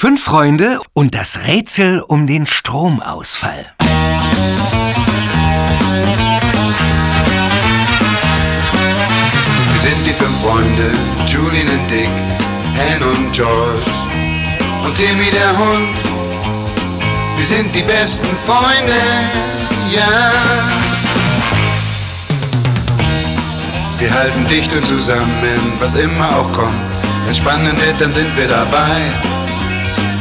Fünf Freunde und das Rätsel um den Stromausfall. Wir sind die fünf Freunde, Julian und Dick, Ann und George und Timmy der Hund. Wir sind die besten Freunde, ja. Wir halten dicht und zusammen, was immer auch kommt. Wenn spannend wird, dann sind wir dabei.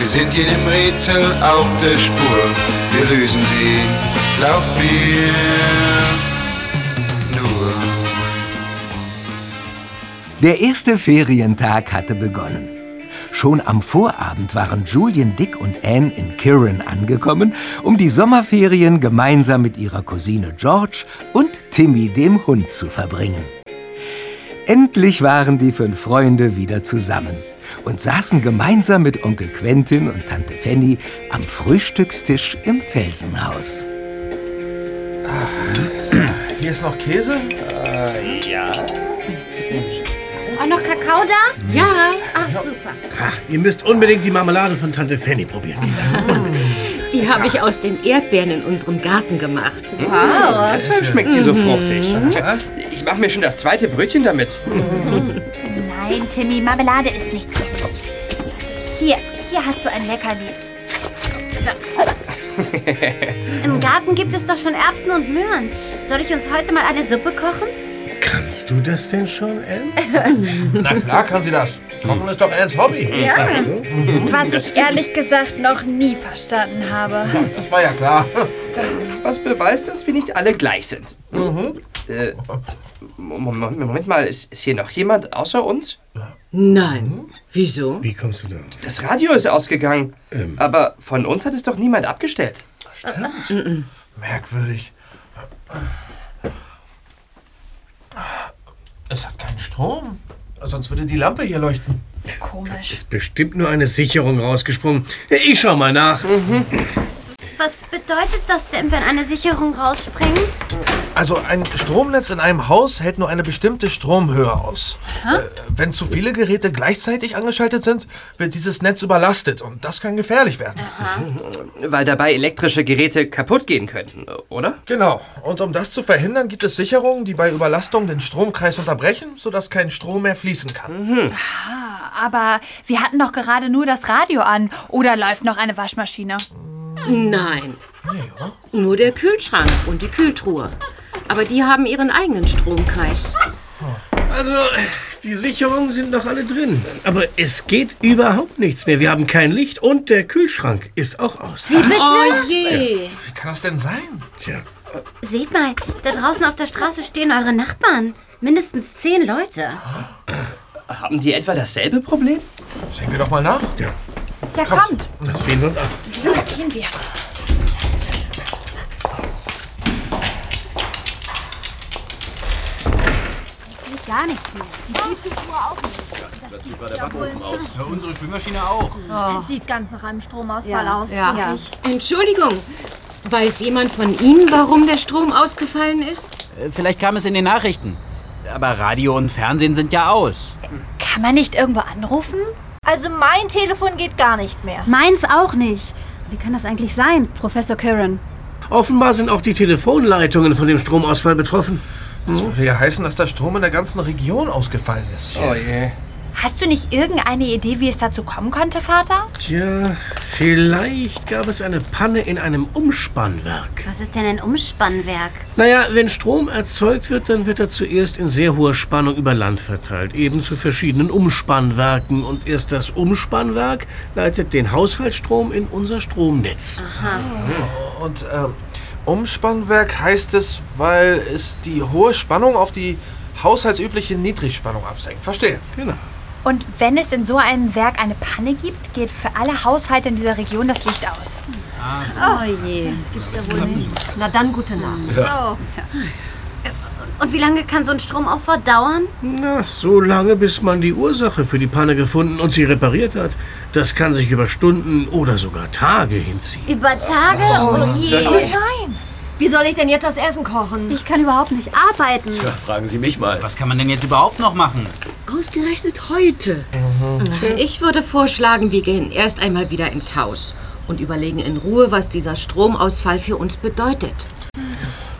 Wir sind jedem Rätsel auf der Spur, wir lösen sie, glaubt mir. Der erste Ferientag hatte begonnen. Schon am Vorabend waren Julian, Dick und Anne in Kirin angekommen, um die Sommerferien gemeinsam mit ihrer Cousine George und Timmy dem Hund zu verbringen. Endlich waren die fünf Freunde wieder zusammen und saßen gemeinsam mit Onkel Quentin und Tante Fanny am Frühstückstisch im Felsenhaus. Hier ist noch Käse? Auch noch Kakao da? Ja, Ach, super. Ach, ihr müsst unbedingt die Marmelade von Tante Fanny probieren, Kinder. die habe ich aus den Erdbeeren in unserem Garten gemacht. Wow. Deshalb schmeckt sie so fruchtig. Ich mache mir schon das zweite Brötchen damit. Nein, Timmy, Marmelade ist nichts für dich. Hier, hier hast du ein Leckerli. So. Im Garten gibt es doch schon Erbsen und Möhren. Soll ich uns heute mal eine Suppe kochen? Kannst du das denn schon, Anne? Na klar kann sie das. Kochen ist doch Anns Hobby. Ja. Was ich ehrlich gesagt noch nie verstanden habe. Das war ja klar. Was beweist, dass wir nicht alle gleich sind. Äh, Moment, Moment mal, ist, ist hier noch jemand außer uns? Nein. Wieso? Wie kommst du da? Das Radio ist ausgegangen. Ähm. Aber von uns hat es doch niemand abgestellt. Merkwürdig. Es hat keinen Strom. Sonst würde die Lampe hier leuchten. Komisch. Ist bestimmt nur eine Sicherung rausgesprungen. Ich schau mal nach. Was bedeutet das denn, wenn eine Sicherung rausspringt? Also ein Stromnetz in einem Haus hält nur eine bestimmte Stromhöhe aus. Äh, wenn zu viele Geräte gleichzeitig angeschaltet sind, wird dieses Netz überlastet und das kann gefährlich werden. Weil dabei elektrische Geräte kaputt gehen könnten, oder? Genau. Und um das zu verhindern, gibt es Sicherungen, die bei Überlastung den Stromkreis unterbrechen, sodass kein Strom mehr fließen kann. Aber wir hatten doch gerade nur das Radio an. Oder läuft noch eine Waschmaschine? Nein. Nee, oder? Nur der Kühlschrank und die Kühltruhe. Aber die haben ihren eigenen Stromkreis. Also, die Sicherungen sind noch alle drin. Aber es geht überhaupt nichts mehr. Wir haben kein Licht und der Kühlschrank ist auch aus. Oh je. Wie kann das denn sein? Tja, Seht mal, da draußen auf der Straße stehen eure Nachbarn. Mindestens zehn Leute. Haben die etwa dasselbe Problem? Sehen wir doch mal nach. ja, Ja, kommt. das sehen wir uns an. Los, gehen wir. Es geht gar nichts mehr. Die Tiefkühltruhe auch nicht. Das gibt's ja wohl. Ja, unsere Spülmaschine auch. Es sieht ganz nach einem Stromausfall Ja, aus, ja. wirklich. Entschuldigung. Weiß jemand von Ihnen, warum der Strom ausgefallen ist? Äh, Vielleicht kam es in den Nachrichten. Aber Radio und Fernsehen sind ja aus. Kann man nicht irgendwo anrufen? Also mein Telefon geht gar nicht mehr. Meins auch nicht. Wie kann das eigentlich sein, Professor Curran? Offenbar sind auch die Telefonleitungen von dem Stromausfall betroffen. Das würde ja heißen, dass der Strom in der ganzen Region ausgefallen ist. Oh je. Hast du nicht irgendeine Idee, wie es dazu kommen konnte, Vater? Tja, vielleicht gab es eine Panne in einem Umspannwerk. Was ist denn ein Umspannwerk? Naja, wenn Strom erzeugt wird, dann wird er zuerst in sehr hoher Spannung über Land verteilt, eben zu verschiedenen Umspannwerken. Und erst das Umspannwerk leitet den Haushaltsstrom in unser Stromnetz. Und ähm, Umspannwerk heißt es, weil es die hohe Spannung auf die haushaltsübliche Niedrigspannung absenkt. Verstehe. Genau. Und wenn es in so einem Werk eine Panne gibt, geht für alle Haushalte in dieser Region das Licht aus. Oh je. Das gibt's ja wohl nicht. Na dann, gute Nacht. Oh. Und wie lange kann so ein Stromausfall dauern? Na, so lange, bis man die Ursache für die Panne gefunden und sie repariert hat. Das kann sich über Stunden oder sogar Tage hinziehen. Über Tage? Oh, je. Oh nein! Wie soll ich denn jetzt das Essen kochen? Ich kann überhaupt nicht arbeiten. Ja, fragen Sie mich mal. Was kann man denn jetzt überhaupt noch machen? Ausgerechnet heute. Ich würde vorschlagen, wir gehen erst einmal wieder ins Haus und überlegen in Ruhe, was dieser Stromausfall für uns bedeutet.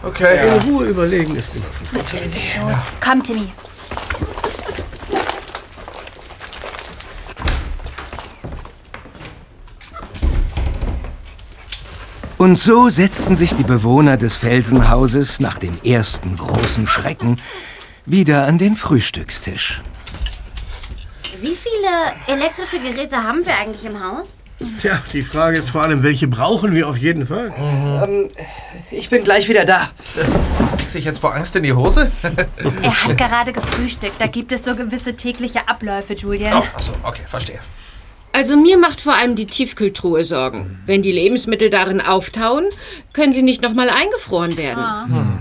Okay. In Ruhe überlegen ist immer fünf. Los, komm, Timmy. Und so setzten sich die Bewohner des Felsenhauses nach dem ersten großen Schrecken wieder an den Frühstückstisch. Wie viele elektrische Geräte haben wir eigentlich im Haus? Tja, die Frage ist vor allem, welche brauchen wir auf jeden Fall? Ähm, ich bin gleich wieder da. Kriegst dich jetzt vor Angst in die Hose? Er hat gerade gefrühstückt. Da gibt es so gewisse tägliche Abläufe, Julian. Oh, achso, okay, verstehe. Also mir macht vor allem die Tiefkühltruhe Sorgen. Wenn die Lebensmittel darin auftauen, können sie nicht nochmal eingefroren werden. Hm.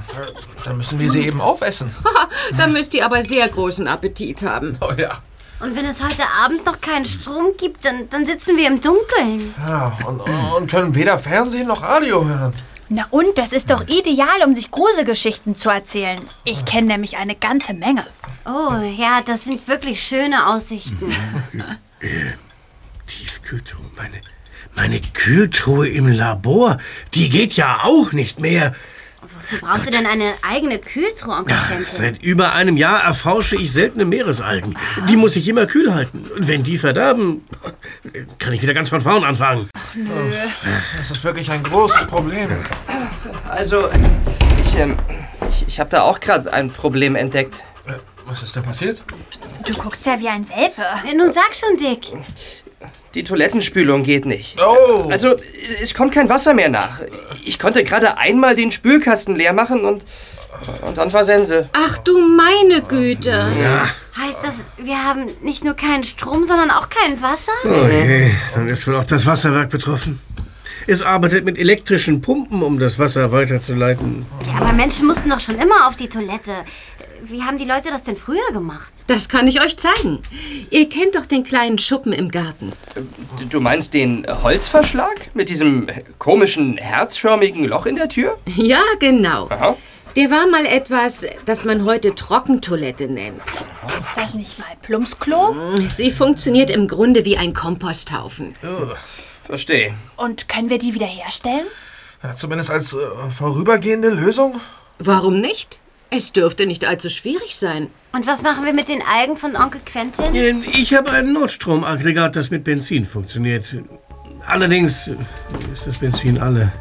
Dann müssen wir sie eben aufessen. Dann müsst ihr aber sehr großen Appetit haben. Oh ja. Und wenn es heute Abend noch keinen Strom gibt, dann, dann sitzen wir im Dunkeln. Ja, und, und können weder Fernsehen noch Radio hören. Na und, das ist doch ideal, um sich Gruselgeschichten zu erzählen. Ich kenne nämlich eine ganze Menge. Oh, ja, das sind wirklich schöne Aussichten. Tiefkühltruhe, meine, meine Kühltruhe im Labor, die geht ja auch nicht mehr. Wofür brauchst du denn eine eigene Kühltruhe, Onkel Quentin? Seit über einem Jahr erforsche ich seltene Meeresalgen. Die muss ich immer kühl halten. Und wenn die verderben, kann ich wieder ganz von vorn anfangen. Das ist wirklich ein großes Problem. Also, ich, ähm, ich, ich habe da auch gerade ein Problem entdeckt. Äh, Was ist denn passiert? Du guckst ja wie ein Welpe. Nun sag schon, Dick. Die Toilettenspülung geht nicht. Oh! Also, es kommt kein Wasser mehr nach. Ich konnte gerade einmal den Spülkasten leer machen und, und dann war Sense. Ach du meine Güte. Heißt das, wir haben nicht nur keinen Strom, sondern auch kein Wasser? Oh je, dann ist wohl auch das Wasserwerk betroffen. Es arbeitet mit elektrischen Pumpen, um das Wasser weiterzuleiten. Ja, aber Menschen mussten doch schon immer auf die Toilette. Wie haben die Leute das denn früher gemacht? Das kann ich euch zeigen. Ihr kennt doch den kleinen Schuppen im Garten. Du- meinst den Holzverschlag mit diesem komischen herzförmigen Loch in der Tür? Ja, genau. Aha. Der war mal etwas, das man heute Trockentoilette nennt. Ist das nicht mal Plumpsklo? Sie funktioniert im Grunde wie ein Komposthaufen. Verstehe. Und können wir die wieder herstellen? Ja, zumindest als äh, vorübergehende Lösung? Warum nicht? Es dürfte nicht allzu schwierig sein. Und was machen wir mit den Algen von Onkel Quentin? Ähm, Ich habe ein Notstromaggregat, das mit Benzin funktioniert. Allerdings äh, ist das Benzin alle.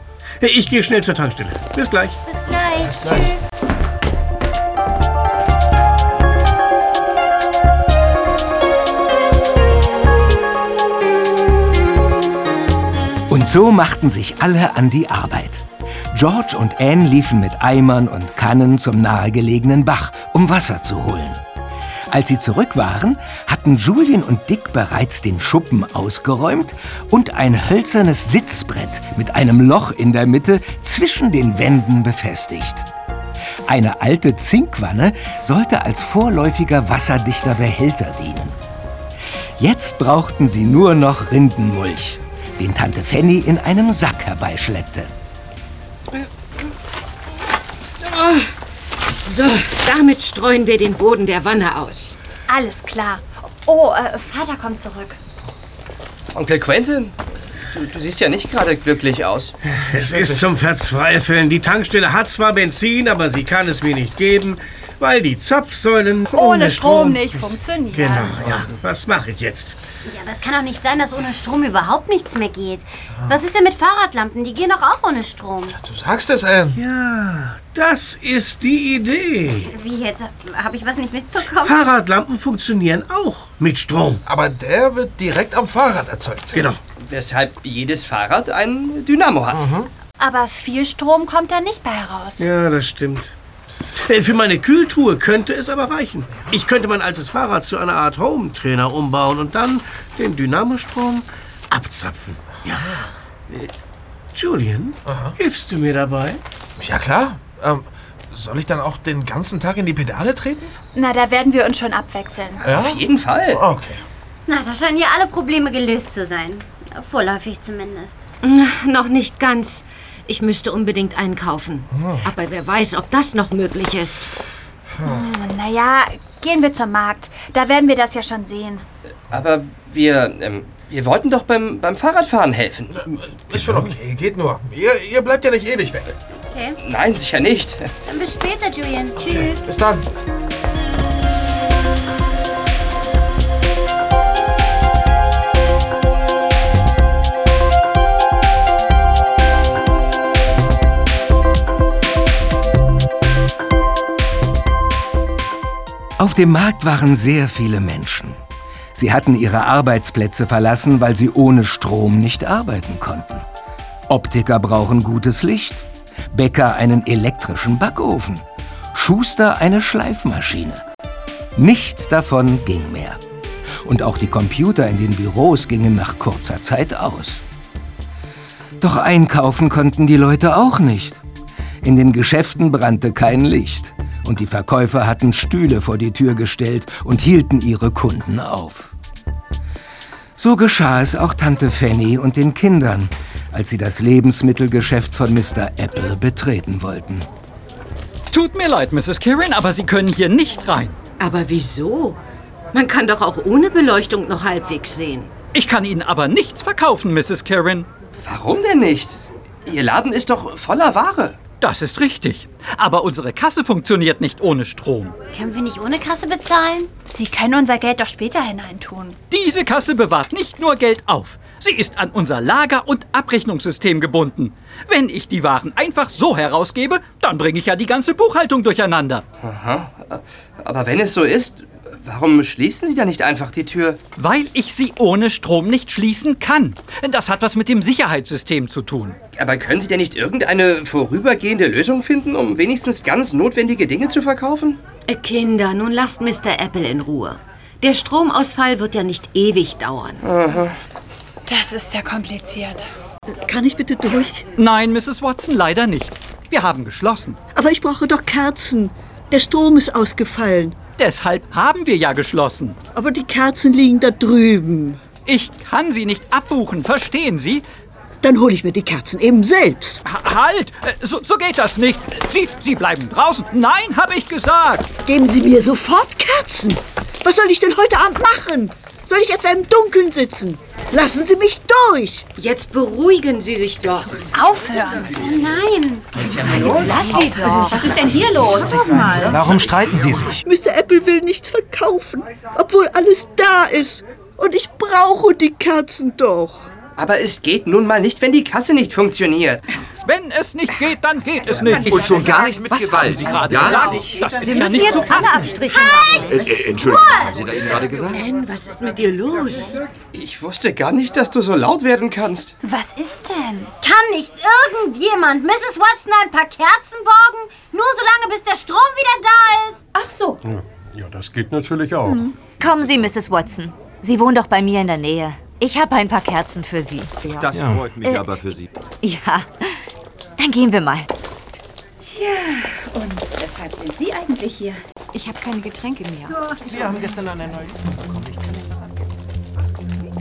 Ich gehe schnell zur Tankstelle. Bis gleich. Bis gleich. Bis gleich. Und so machten sich alle an die Arbeit. George und Anne liefen mit Eimern und Kannen zum nahegelegenen Bach, um Wasser zu holen. Als sie zurück waren, hatten Julian und Dick bereits den Schuppen ausgeräumt und ein hölzernes Sitzbrett mit einem Loch in der Mitte zwischen den Wänden befestigt. Eine alte Zinkwanne sollte als vorläufiger wasserdichter Behälter dienen. Jetzt brauchten sie nur noch Rindenmulch, den Tante Fanny in einem Sack herbeischleppte. So, damit streuen wir den Boden der Wanne aus. Alles klar. Oh, äh, Vater kommt zurück. Onkel Quentin? Du, du siehst ja nicht gerade glücklich aus. Es ist zum Verzweifeln. Die Tankstelle hat zwar Benzin, aber sie kann es mir nicht geben, weil die Zapfsäulen Ohne Strom nicht funktionieren. Genau, ja. Was mache ich jetzt? Ja, aber es kann doch nicht sein, dass ohne Strom überhaupt nichts mehr geht. Was ist denn mit Fahrradlampen? Die gehen doch auch ohne Strom. Du sagst es, Anne. Ja, das ist die Idee. Wie jetzt? Habe ich was nicht mitbekommen? Fahrradlampen funktionieren auch mit Strom. Aber der wird direkt am Fahrrad erzeugt. Genau. Weshalb jedes Fahrrad ein Dynamo hat. Aber viel Strom kommt da nicht bei heraus. Ja, das stimmt. Äh, Für meine Kühltruhe könnte es aber reichen. Ich könnte mein altes Fahrrad zu einer Art Home-Trainer umbauen und dann den Dynamostrom abzapfen. Ja. Äh, Julian, hilfst du mir dabei? Ja, klar. Ähm, soll ich dann auch den ganzen Tag in die Pedale treten? Na, da werden wir uns schon abwechseln. Ja? Auf jeden Fall. Okay. Na, da scheinen ja alle Probleme gelöst zu sein. Vorläufig zumindest. Noch nicht ganz. Ich müsste unbedingt einkaufen. Aber wer weiß, ob das noch möglich ist. Naja, gehen wir zum Markt. Da werden wir das ja schon sehen. Aber wir, ähm, wir wollten doch beim, beim Fahrradfahren helfen. Ist schon okay, geht nur. Ihr, ihr bleibt ja nicht ewig weg. Okay. Nein, sicher nicht. Dann bis später, Julian. Tschüss. Bis dann. Auf dem Markt waren sehr viele Menschen. Sie hatten ihre Arbeitsplätze verlassen, weil sie ohne Strom nicht arbeiten konnten. Optiker brauchen gutes Licht, Bäcker einen elektrischen Backofen, Schuster eine Schleifmaschine. Nichts davon ging mehr. Und auch die Computer in den Büros gingen nach kurzer Zeit aus. Doch einkaufen konnten die Leute auch nicht. In den Geschäften brannte kein Licht und die Verkäufer hatten Stühle vor die Tür gestellt und hielten ihre Kunden auf. So geschah es auch Tante Fanny und den Kindern, als sie das Lebensmittelgeschäft von Mr. Apple betreten wollten. Tut mir leid, Mrs. Kirin, aber Sie können hier nicht rein. Aber wieso? Man kann doch auch ohne Beleuchtung noch halbwegs sehen. Ich kann Ihnen aber nichts verkaufen, Mrs. Kirin. Warum denn nicht? Ihr Laden ist doch voller Ware. Das ist richtig. Aber unsere Kasse funktioniert nicht ohne Strom. Können wir nicht ohne Kasse bezahlen? Sie können unser Geld doch später hineintun. Diese Kasse bewahrt nicht nur Geld auf. Sie ist an unser Lager- und Abrechnungssystem gebunden. Wenn ich die Waren einfach so herausgebe, dann bringe ich ja die ganze Buchhaltung durcheinander. Aha. Aber wenn es so ist, warum schließen Sie da nicht einfach die Tür? Weil ich sie ohne Strom nicht schließen kann. Das hat was mit dem Sicherheitssystem zu tun. Aber können Sie denn nicht irgendeine vorübergehende Lösung finden, um wenigstens ganz notwendige Dinge zu verkaufen? Äh, Kinder, nun lasst Mr. Apple in Ruhe. Der Stromausfall wird ja nicht ewig dauern. Das ist sehr kompliziert. Kann ich bitte durch? Nein, Mrs. Watson, leider nicht. Wir haben geschlossen. Aber ich brauche doch Kerzen. Der Strom ist ausgefallen. Deshalb haben wir ja geschlossen. Aber die Kerzen liegen da drüben. Ich kann sie nicht abbuchen, verstehen Sie? Dann hole ich mir die Kerzen eben selbst. Ha- Halt! Äh, So, so geht das nicht. Sie, Sie bleiben draußen. Nein, habe ich gesagt. Geben Sie mir sofort Kerzen. Was soll ich denn heute Abend machen? Soll ich etwa im Dunkeln sitzen? Lassen Sie mich durch. Jetzt beruhigen Sie sich doch. Aufhören. Oh nein. Lass sie doch. Was ist denn hier los? Warum streiten Sie sich? Mr. Apple will nichts verkaufen, obwohl alles da ist. Und ich brauche die Kerzen doch. Aber es geht nun mal nicht, wenn die Kasse nicht funktioniert. Wenn es nicht geht, dann geht es nicht. Und schon gar nicht mit Was Gewalt. haben Sie gerade Gar gesagt? Das ist Wir ja müssen nicht jetzt zu alle. Abstriche machen. Äh, äh, Entschuldigung, was haben Sie da eben gerade gesagt? Anne, was ist mit dir los? Ich wusste gar nicht, dass du so laut werden kannst. Was ist denn? Kann nicht irgendjemand Mrs. Watson ein paar Kerzen borgen? Nur so lange, bis der Strom wieder da ist. Ach so. Ja, das geht natürlich auch. Kommen Sie, Mrs. Watson. Sie wohnen doch bei mir in der Nähe. Ich habe ein paar Kerzen für Sie. Das Ja. freut mich Äh, aber für Sie. Ja, dann gehen wir mal. Tja, und weshalb sind Sie eigentlich hier? Ich habe keine Getränke mehr. Wir haben gestern eine neue Lieferung bekommen. Ich kann Ihnen das abgeben.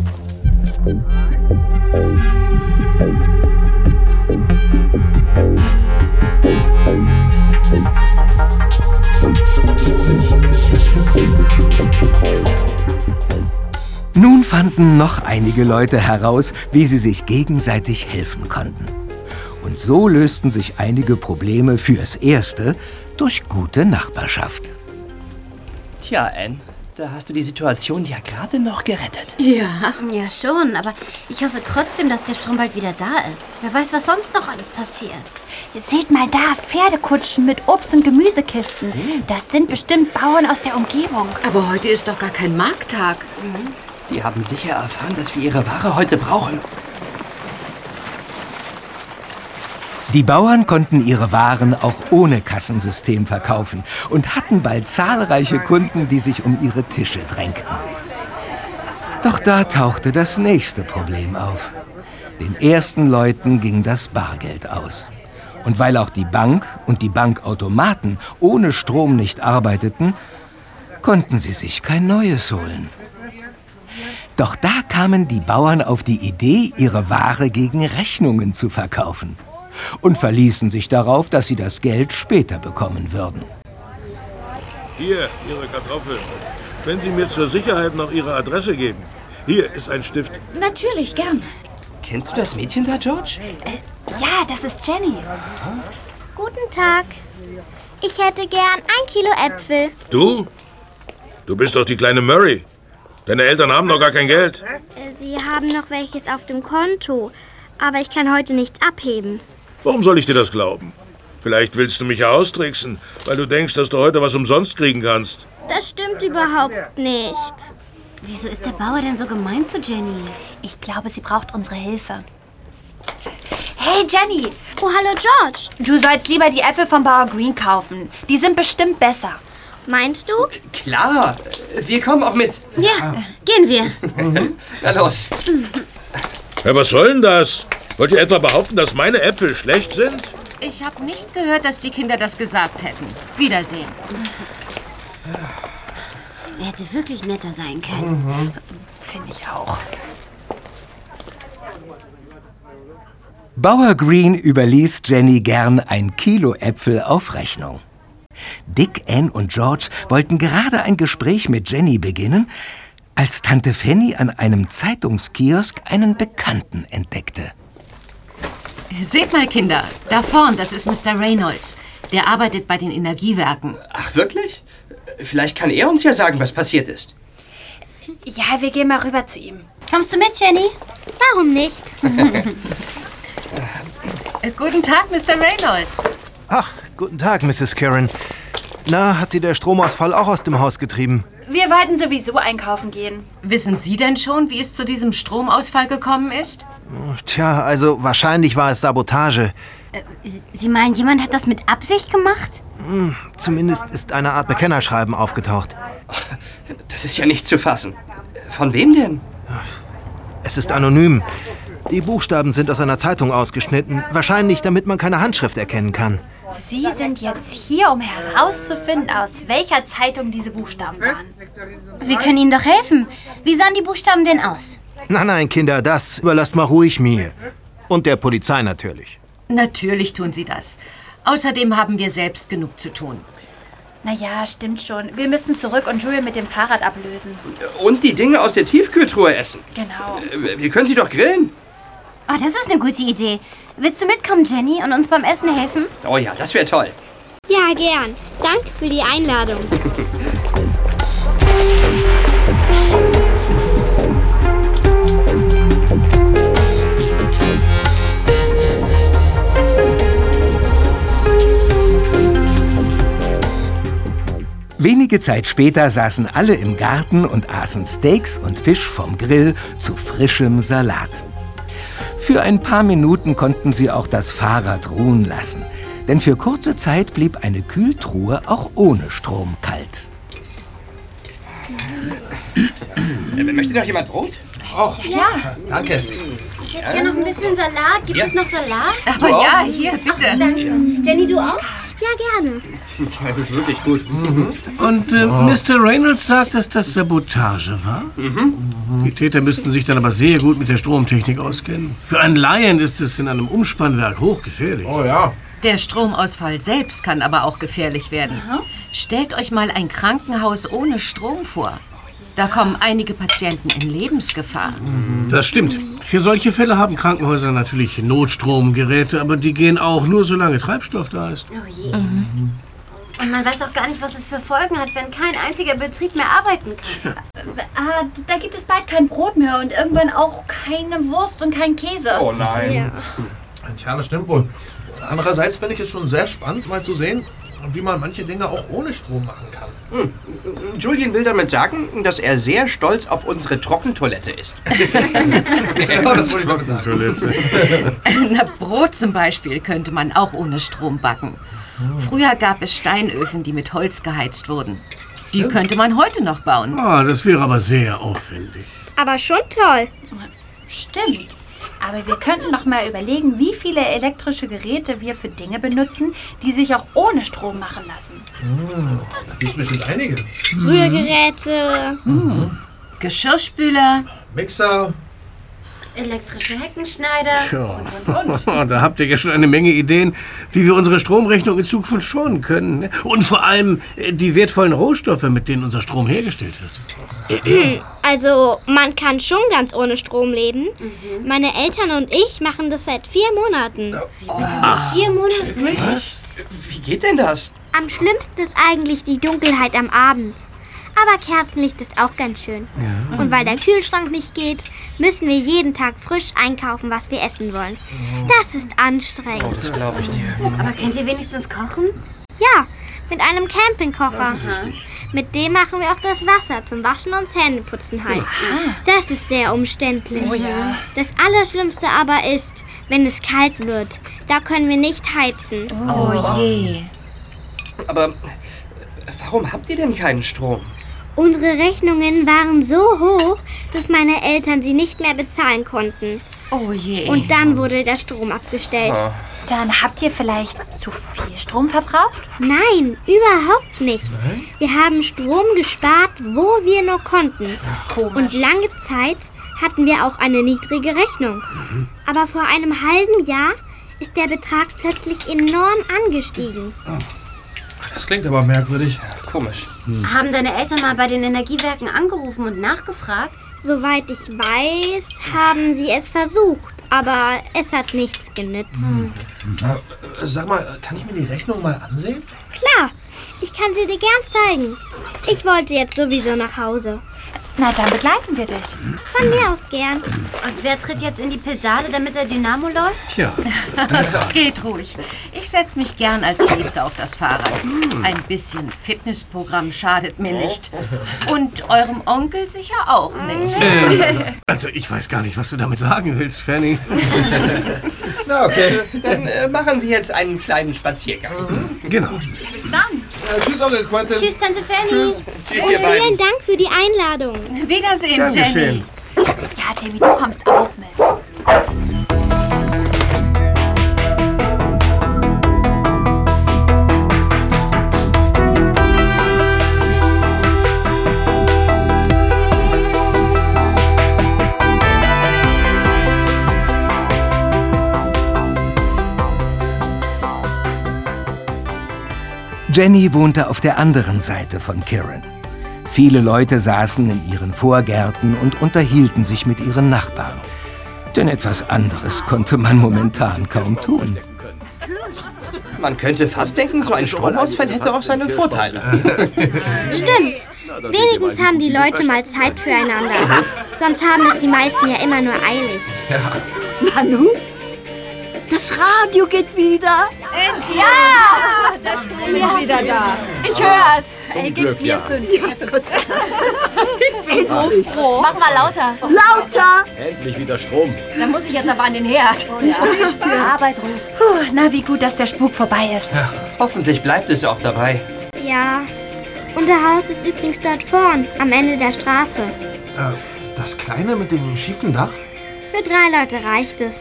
Nun fanden noch einige Leute heraus, wie sie sich gegenseitig helfen konnten. Und so lösten sich einige Probleme fürs Erste durch gute Nachbarschaft. Tja, Anne, da hast du die Situation ja gerade noch gerettet. Ja. Ja, schon, aber ich hoffe trotzdem, dass der Strom bald wieder da ist. Wer weiß, was sonst noch alles passiert. Seht mal da, Pferdekutschen mit Obst- und Gemüsekisten. Das sind bestimmt Bauern aus der Umgebung. Aber heute ist doch gar kein Markttag. Die haben sicher erfahren, dass wir ihre Ware heute brauchen. Die Bauern konnten ihre Waren auch ohne Kassensystem verkaufen und hatten bald zahlreiche Kunden, die sich um ihre Tische drängten. Doch da tauchte das nächste Problem auf. Den ersten Leuten ging das Bargeld aus. Und weil auch die Bank und die Bankautomaten ohne Strom nicht arbeiteten, konnten sie sich kein neues holen. Doch da kamen die Bauern auf die Idee, ihre Ware gegen Rechnungen zu verkaufen und verließen sich darauf, dass sie das Geld später bekommen würden. Hier, Ihre Kartoffeln. Wenn Sie mir zur Sicherheit noch Ihre Adresse geben. Hier ist ein Stift. Natürlich, gern. Kennst du das Mädchen da, George? Ja, das ist Jenny. Guten Tag. Ich hätte gern ein Kilo Äpfel. Du? Du bist doch die kleine Murray. Deine Eltern haben doch gar kein Geld. Äh, Sie haben noch welches auf dem Konto, aber ich kann heute nichts abheben. Warum soll ich dir das glauben? Vielleicht willst du mich ja austricksen, weil du denkst, dass du heute was umsonst kriegen kannst. Das stimmt überhaupt nicht. Wieso ist der Bauer denn so gemein zu Jenny? Ich glaube, sie braucht unsere Hilfe. Hey Jenny! Oh, hallo George! Du sollst lieber die Äpfel vom Bauer Green kaufen. Die sind bestimmt besser. Meinst du? Klar, wir kommen auch mit. Ja, gehen wir. Na los. Ja, was soll denn das? Wollt ihr etwa behaupten, dass meine Äpfel schlecht sind? Ich habe nicht gehört, dass die Kinder das gesagt hätten. Wiedersehen. Er hätte wirklich netter sein können. Finde ich auch. Bauer Green überließ Jenny gern ein Kilo Äpfel auf Rechnung. Dick, Ann und George wollten gerade ein Gespräch mit Jenny beginnen, als Tante Fanny an einem Zeitungskiosk einen Bekannten entdeckte. Seht mal, Kinder, da vorn, das ist Mr. Reynolds. Der arbeitet bei den Energiewerken. Ach, wirklich? Vielleicht kann er uns ja sagen, was passiert ist. Ja, wir gehen mal rüber zu ihm. Kommst du mit, Jenny? Warum nicht? Äh, Guten Tag, Mr. Reynolds. Ach, guten Tag, Mrs. Karen. Na, hat Sie der Stromausfall auch aus dem Haus getrieben? Wir wollten sowieso einkaufen gehen. Wissen Sie denn schon, wie es zu diesem Stromausfall gekommen ist? Tja, also wahrscheinlich war es Sabotage. Sie- Sie meinen, jemand hat das mit Absicht gemacht? Hm, zumindest ist eine Art Bekennerschreiben aufgetaucht. Das ist ja nicht zu fassen. Von wem denn? Es ist anonym. Die Buchstaben sind aus einer Zeitung ausgeschnitten. Wahrscheinlich, damit man keine Handschrift erkennen kann. Sie sind jetzt hier, um herauszufinden, aus welcher Zeitung diese Buchstaben waren. Wir können Ihnen doch helfen. Wie sahen die Buchstaben denn aus? Nein, nein, Kinder, das überlasst mal ruhig mir. Und der Polizei natürlich. Natürlich tun Sie das. Außerdem haben wir selbst genug zu tun. Naja, stimmt schon. Wir müssen zurück und Julia mit dem Fahrrad ablösen. Und die Dinge aus der Tiefkühltruhe essen. Genau. Äh, Wir können sie doch grillen. Oh, das ist eine gute Idee. Willst du mitkommen, Jenny, und uns beim Essen helfen? Oh ja, das wäre toll. Ja, gern. Danke für die Einladung. Wenige Zeit später saßen alle im Garten und aßen Steaks und Fisch vom Grill zu frischem Salat. Für ein paar Minuten konnten sie auch das Fahrrad ruhen lassen, denn für kurze Zeit blieb eine Kühltruhe auch ohne Strom kalt. Äh, Möchte noch jemand Brot? Oh, Ja. danke. Ich hätte gerne noch ein bisschen Salat. Gibt Ja. es noch Salat? Aber ja, hier, bitte. Ach, danke. Jenny, du auch? Ja, gerne. Das ist wirklich gut. Und äh, Mr. Reynolds sagt, dass das Sabotage war? Die Täter müssten sich dann aber sehr gut mit der Stromtechnik auskennen. Für einen Laien ist es in einem Umspannwerk hochgefährlich. Oh ja. Der Stromausfall selbst kann aber auch gefährlich werden. Stellt euch mal ein Krankenhaus ohne Strom vor. Da kommen einige Patienten in Lebensgefahr. Das stimmt. Für solche Fälle haben Krankenhäuser natürlich Notstromgeräte, aber die gehen auch nur, solange Treibstoff da ist. Oh je. Und man weiß auch gar nicht, was es für Folgen hat, wenn kein einziger Betrieb mehr arbeiten kann. Ah, da gibt es bald kein Brot mehr und irgendwann auch keine Wurst und kein Käse. Oh nein. Tja, das stimmt wohl. Andererseits finde ich es schon sehr spannend, mal zu sehen, wie man manche Dinge auch ohne Strom machen kann. Hm. Julian will damit sagen, dass er sehr stolz auf unsere Trockentoilette ist. genau, das wollte ich damit sagen. Na, Brot zum Beispiel könnte man auch ohne Strom backen. Früher gab es Steinöfen, die mit Holz geheizt wurden. Die könnte man heute noch bauen. Ah, das wäre aber sehr aufwendig. Aber schon toll. Stimmt. Aber wir könnten doch mal überlegen, wie viele elektrische Geräte wir für Dinge benutzen, die sich auch ohne Strom machen lassen. Hm, da gibt es bestimmt einige. Rührgeräte. Geschirrspüler. Mixer. Elektrische Heckenschneider. Ja. Da habt ihr ja schon eine Menge Ideen, wie wir unsere Stromrechnung in Zukunft schonen können. ne? Und vor allem äh, die wertvollen Rohstoffe, mit denen unser Strom hergestellt wird. Also, man kann schon ganz ohne Strom leben. Meine Eltern und ich machen das seit vier Monaten. Ach. Vier Monate? Wie geht denn das? Am schlimmsten ist eigentlich die Dunkelheit am Abend. Aber Kerzenlicht ist auch ganz schön. Ja. Und weil der Kühlschrank nicht geht, müssen wir jeden Tag frisch einkaufen, was wir essen wollen. Das ist anstrengend. Oh, das glaube ich dir. Aber könnt ihr wenigstens kochen? Ja, mit einem Campingkocher. Das ist wichtig. Mit dem machen wir auch das Wasser zum Waschen und Zähneputzen heiß. Das ist sehr umständlich. Oh ja. Das Allerschlimmste aber ist, wenn es kalt wird. Da können wir nicht heizen. Oh je. Aber warum habt ihr denn keinen Strom? Unsere Rechnungen waren so hoch, dass meine Eltern sie nicht mehr bezahlen konnten. Oh je. Und dann wurde der Strom abgestellt. Oh. Dann habt ihr vielleicht zu viel Strom verbraucht? Nein, überhaupt nicht. Wir haben Strom gespart, wo wir nur konnten. Das ist komisch. Und lange Zeit hatten wir auch eine niedrige Rechnung. Aber vor einem halben Jahr ist der Betrag plötzlich enorm angestiegen. Das klingt aber merkwürdig. Komisch. Haben deine Eltern mal bei den Energiewerken angerufen und nachgefragt? Soweit ich weiß, haben sie es versucht, aber es hat nichts genützt. Äh, Sag mal, kann ich mir die Rechnung mal ansehen? Klar, ich kann sie dir gern zeigen. Ich wollte jetzt sowieso nach Hause. Na, dann begleiten wir dich. Von mir aus gern. Und wer tritt jetzt in die Pedale, damit der Dynamo läuft? Tja. Geht ruhig. Ich setze mich gern als Nächster auf das Fahrrad. Ein bisschen Fitnessprogramm schadet mir nicht. Und eurem Onkel sicher auch nicht. Äh, also ich weiß gar nicht, was du damit sagen willst, Fanny. Na, okay. Dann äh, machen wir jetzt einen kleinen Spaziergang. Genau. Bis dann. Tschüss, Onkel Quentin. Tschüss, Tante Fanny. Tschüss. Tschüss, ihr beiden. vielen Dank für die Einladung. Wiedersehen, Gern Jenny. geschehen. Ja, Timmy, du kommst auch mit. Jenny wohnte auf der anderen Seite von Kirin. Viele Leute saßen in ihren Vorgärten und unterhielten sich mit ihren Nachbarn. Denn etwas anderes konnte man momentan kaum tun. Man könnte fast denken, so ein Stromausfall hätte auch seine Vorteile. Stimmt. Wenigstens haben die Leute mal Zeit füreinander. Sonst haben es die meisten ja immer nur eilig. Nanu? Das Radio geht wieder. Ja! Der Strom ist wieder da. Ich hör's. Ey, gib Glück, mir ja. fünf. Gott sei Dank. Ich bin so froh. Mach mal lauter. Lauter! Endlich wieder Strom. Dann muss ich jetzt aber an den Herd. Oh ja. Arbeit ruft. Puh, na, wie gut, dass der Spuk vorbei ist. Hoffentlich bleibt es auch dabei. Ja. Unser Haus ist übrigens dort vorn, am Ende der Straße. Äh, das kleine mit dem schiefen Dach? Für drei Leute reicht es.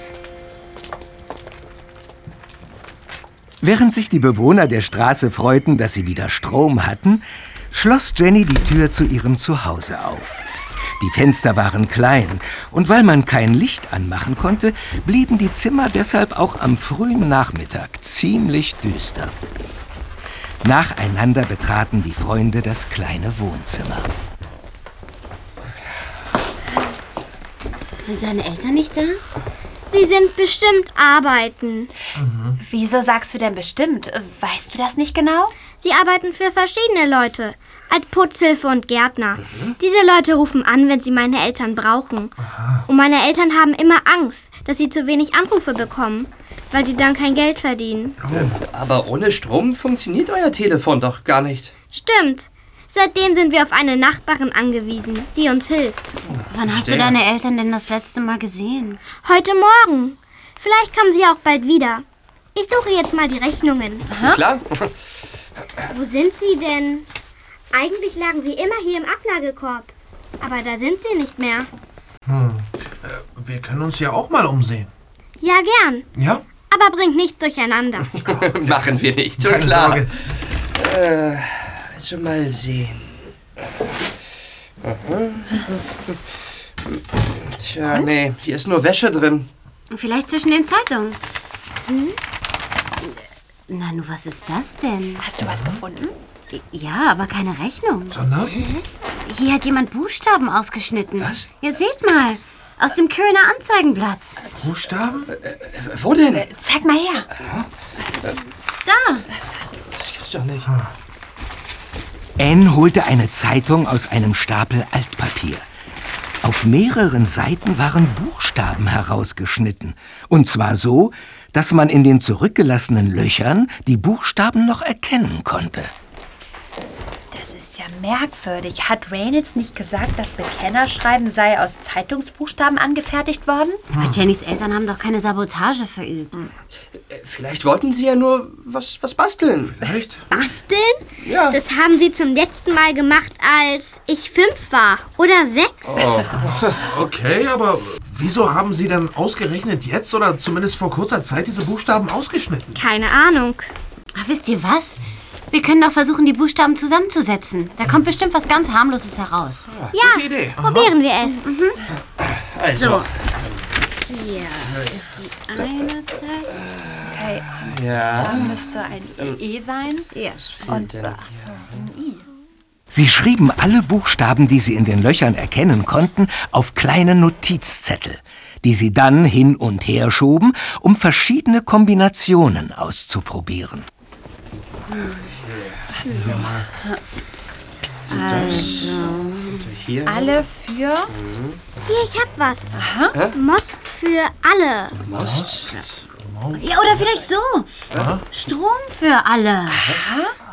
Während sich die Bewohner der Straße freuten, dass sie wieder Strom hatten, schloss Jenny die Tür zu ihrem Zuhause auf. Die Fenster waren klein und weil man kein Licht anmachen konnte, blieben die Zimmer deshalb auch am frühen Nachmittag ziemlich düster. Nacheinander betraten die Freunde das kleine Wohnzimmer. Sind seine Eltern nicht da? Sie sind bestimmt arbeiten. Wieso sagst du denn bestimmt? Weißt du das nicht genau? Sie arbeiten für verschiedene Leute. Als Putzhilfe und Gärtner. Diese Leute rufen an, wenn sie meine Eltern brauchen. Und meine Eltern haben immer Angst, dass sie zu wenig Anrufe bekommen, weil sie dann kein Geld verdienen. Aber ohne Strom funktioniert euer Telefon doch gar nicht. Stimmt. Seitdem sind wir auf eine Nachbarin angewiesen, die uns hilft. Wann hast du deine Eltern denn das letzte Mal gesehen? Heute Morgen. Vielleicht kommen sie auch bald wieder. Ich suche jetzt mal die Rechnungen. Klar. Wo sind sie denn? Eigentlich lagen sie immer hier im Ablagekorb. Aber da sind sie nicht mehr. Hm. Äh, wir können uns ja auch mal umsehen. Ja, gern. Ja? Aber bringt nichts durcheinander. Machen wir nicht, schon Keine klar. Sorge. Äh, also mal sehen. Mhm. Tja, nee, hier ist nur Wäsche drin. Vielleicht zwischen den Zeitungen. Hm? Na, nu, was ist das denn? Hast du was gefunden? Ja, aber keine Rechnung. Sondern? Hier hat jemand Buchstaben ausgeschnitten. Was? Ja, seht mal. Aus dem Kölner Anzeigenblatt. Buchstaben? Wo denn? Zeig mal her. Da. Das gibt's doch nicht. Anne holte eine Zeitung aus einem Stapel Altpapier. Auf mehreren Seiten waren Buchstaben herausgeschnitten. Und zwar so, dass man in den zurückgelassenen Löchern die Buchstaben noch erkennen konnte. Merkwürdig. Hat Reynolds nicht gesagt, das Bekennerschreiben sei aus Zeitungsbuchstaben angefertigt worden? Aber Jennys Eltern haben doch keine Sabotage verübt. Vielleicht wollten sie ja nur was, was basteln. Vielleicht? Basteln? Ja. Das haben sie zum letzten Mal gemacht, als ich fünf war. Oder sechs. Oh. Okay, aber wieso haben Sie denn ausgerechnet jetzt oder zumindest vor kurzer Zeit diese Buchstaben ausgeschnitten? Keine Ahnung. Ach, wisst ihr was? Wir können doch versuchen, die Buchstaben zusammenzusetzen. Da kommt bestimmt was ganz harmloses heraus. Ja, Gute Idee. probieren wir es. Also, So. Hier ist die eine Zeitung. Okay, Ja. da müsste ein E sein. Ja. Und denn? ach so, ein I. Sie schrieben alle Buchstaben, die sie in den Löchern erkennen konnten, auf kleine Notizzettel, die sie dann hin und her schoben, um verschiedene Kombinationen auszuprobieren. Also, Also, hier. alle für Hier, ich hab was. Hä? Most für alle. Most? Ja, oder vielleicht so. Strom für alle.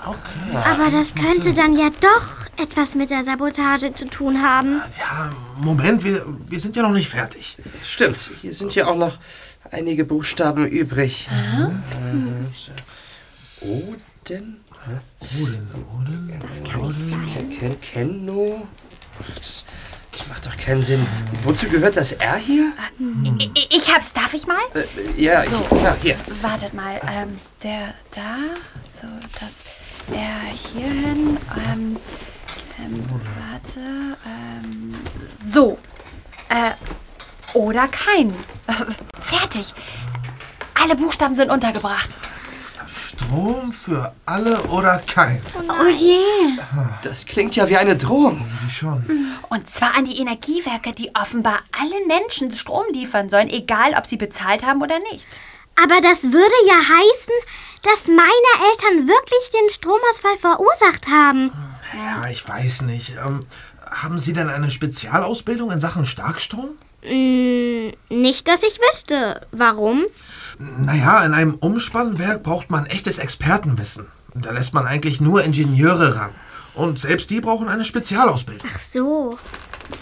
Aber das könnte dann ja doch etwas mit der Sabotage zu tun haben. Ja, Moment, wir, wir sind ja noch nicht fertig. Stimmt, hier sind ja auch noch einige Buchstaben übrig. Äh, Oden? Oden, Oden? Das kann nicht sein. Ken Kenno? Das, das macht doch keinen Sinn. Wozu gehört das R hier? Ich, ich hab's, darf ich mal? Äh, ja, So. ich, ja, hier. Wartet mal, ähm, der da, so, das er hier hin, ähm, ähm, warte, ähm, so, äh, oder kein. Fertig. Alle Buchstaben sind untergebracht. Strom für alle oder kein? Oh je. Das klingt ja wie eine Drohung. Wie schon. Und zwar an die Energiewerke, die offenbar allen Menschen Strom liefern sollen, egal ob sie bezahlt haben oder nicht. Aber das würde ja heißen, dass meine Eltern wirklich den Stromausfall verursacht haben. Ja, ich weiß nicht. Ähm, haben Sie denn eine Spezialausbildung in Sachen Starkstrom? Mm, nicht, dass ich wüsste. Warum? Naja, in einem Umspannwerk braucht man echtes Expertenwissen. Da lässt man eigentlich nur Ingenieure ran. Und selbst die brauchen eine Spezialausbildung. Ach so.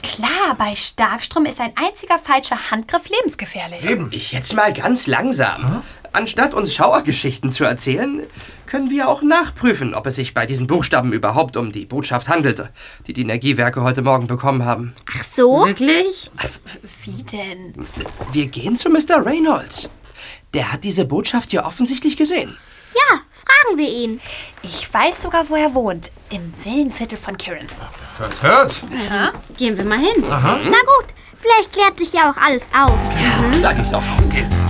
Klar, bei Starkstrom ist ein einziger falscher Handgriff lebensgefährlich. Ich jetzt mal ganz langsam. Anstatt uns Schauergeschichten zu erzählen, können wir auch nachprüfen, ob es sich bei diesen Buchstaben überhaupt um die Botschaft handelte, die die Energiewerke heute Morgen bekommen haben. Ach so? Wirklich? Wie denn? Wir gehen zu Mr. Reynolds. Der hat diese Botschaft ja offensichtlich gesehen. Ja, fragen wir ihn. Ich weiß sogar, wo er wohnt. Im Villenviertel von Kirin. Hört, hört. Ja, gehen wir mal hin. Aha. Na gut, vielleicht klärt sich ja auch alles auf. Sag ich doch. Auf geht's.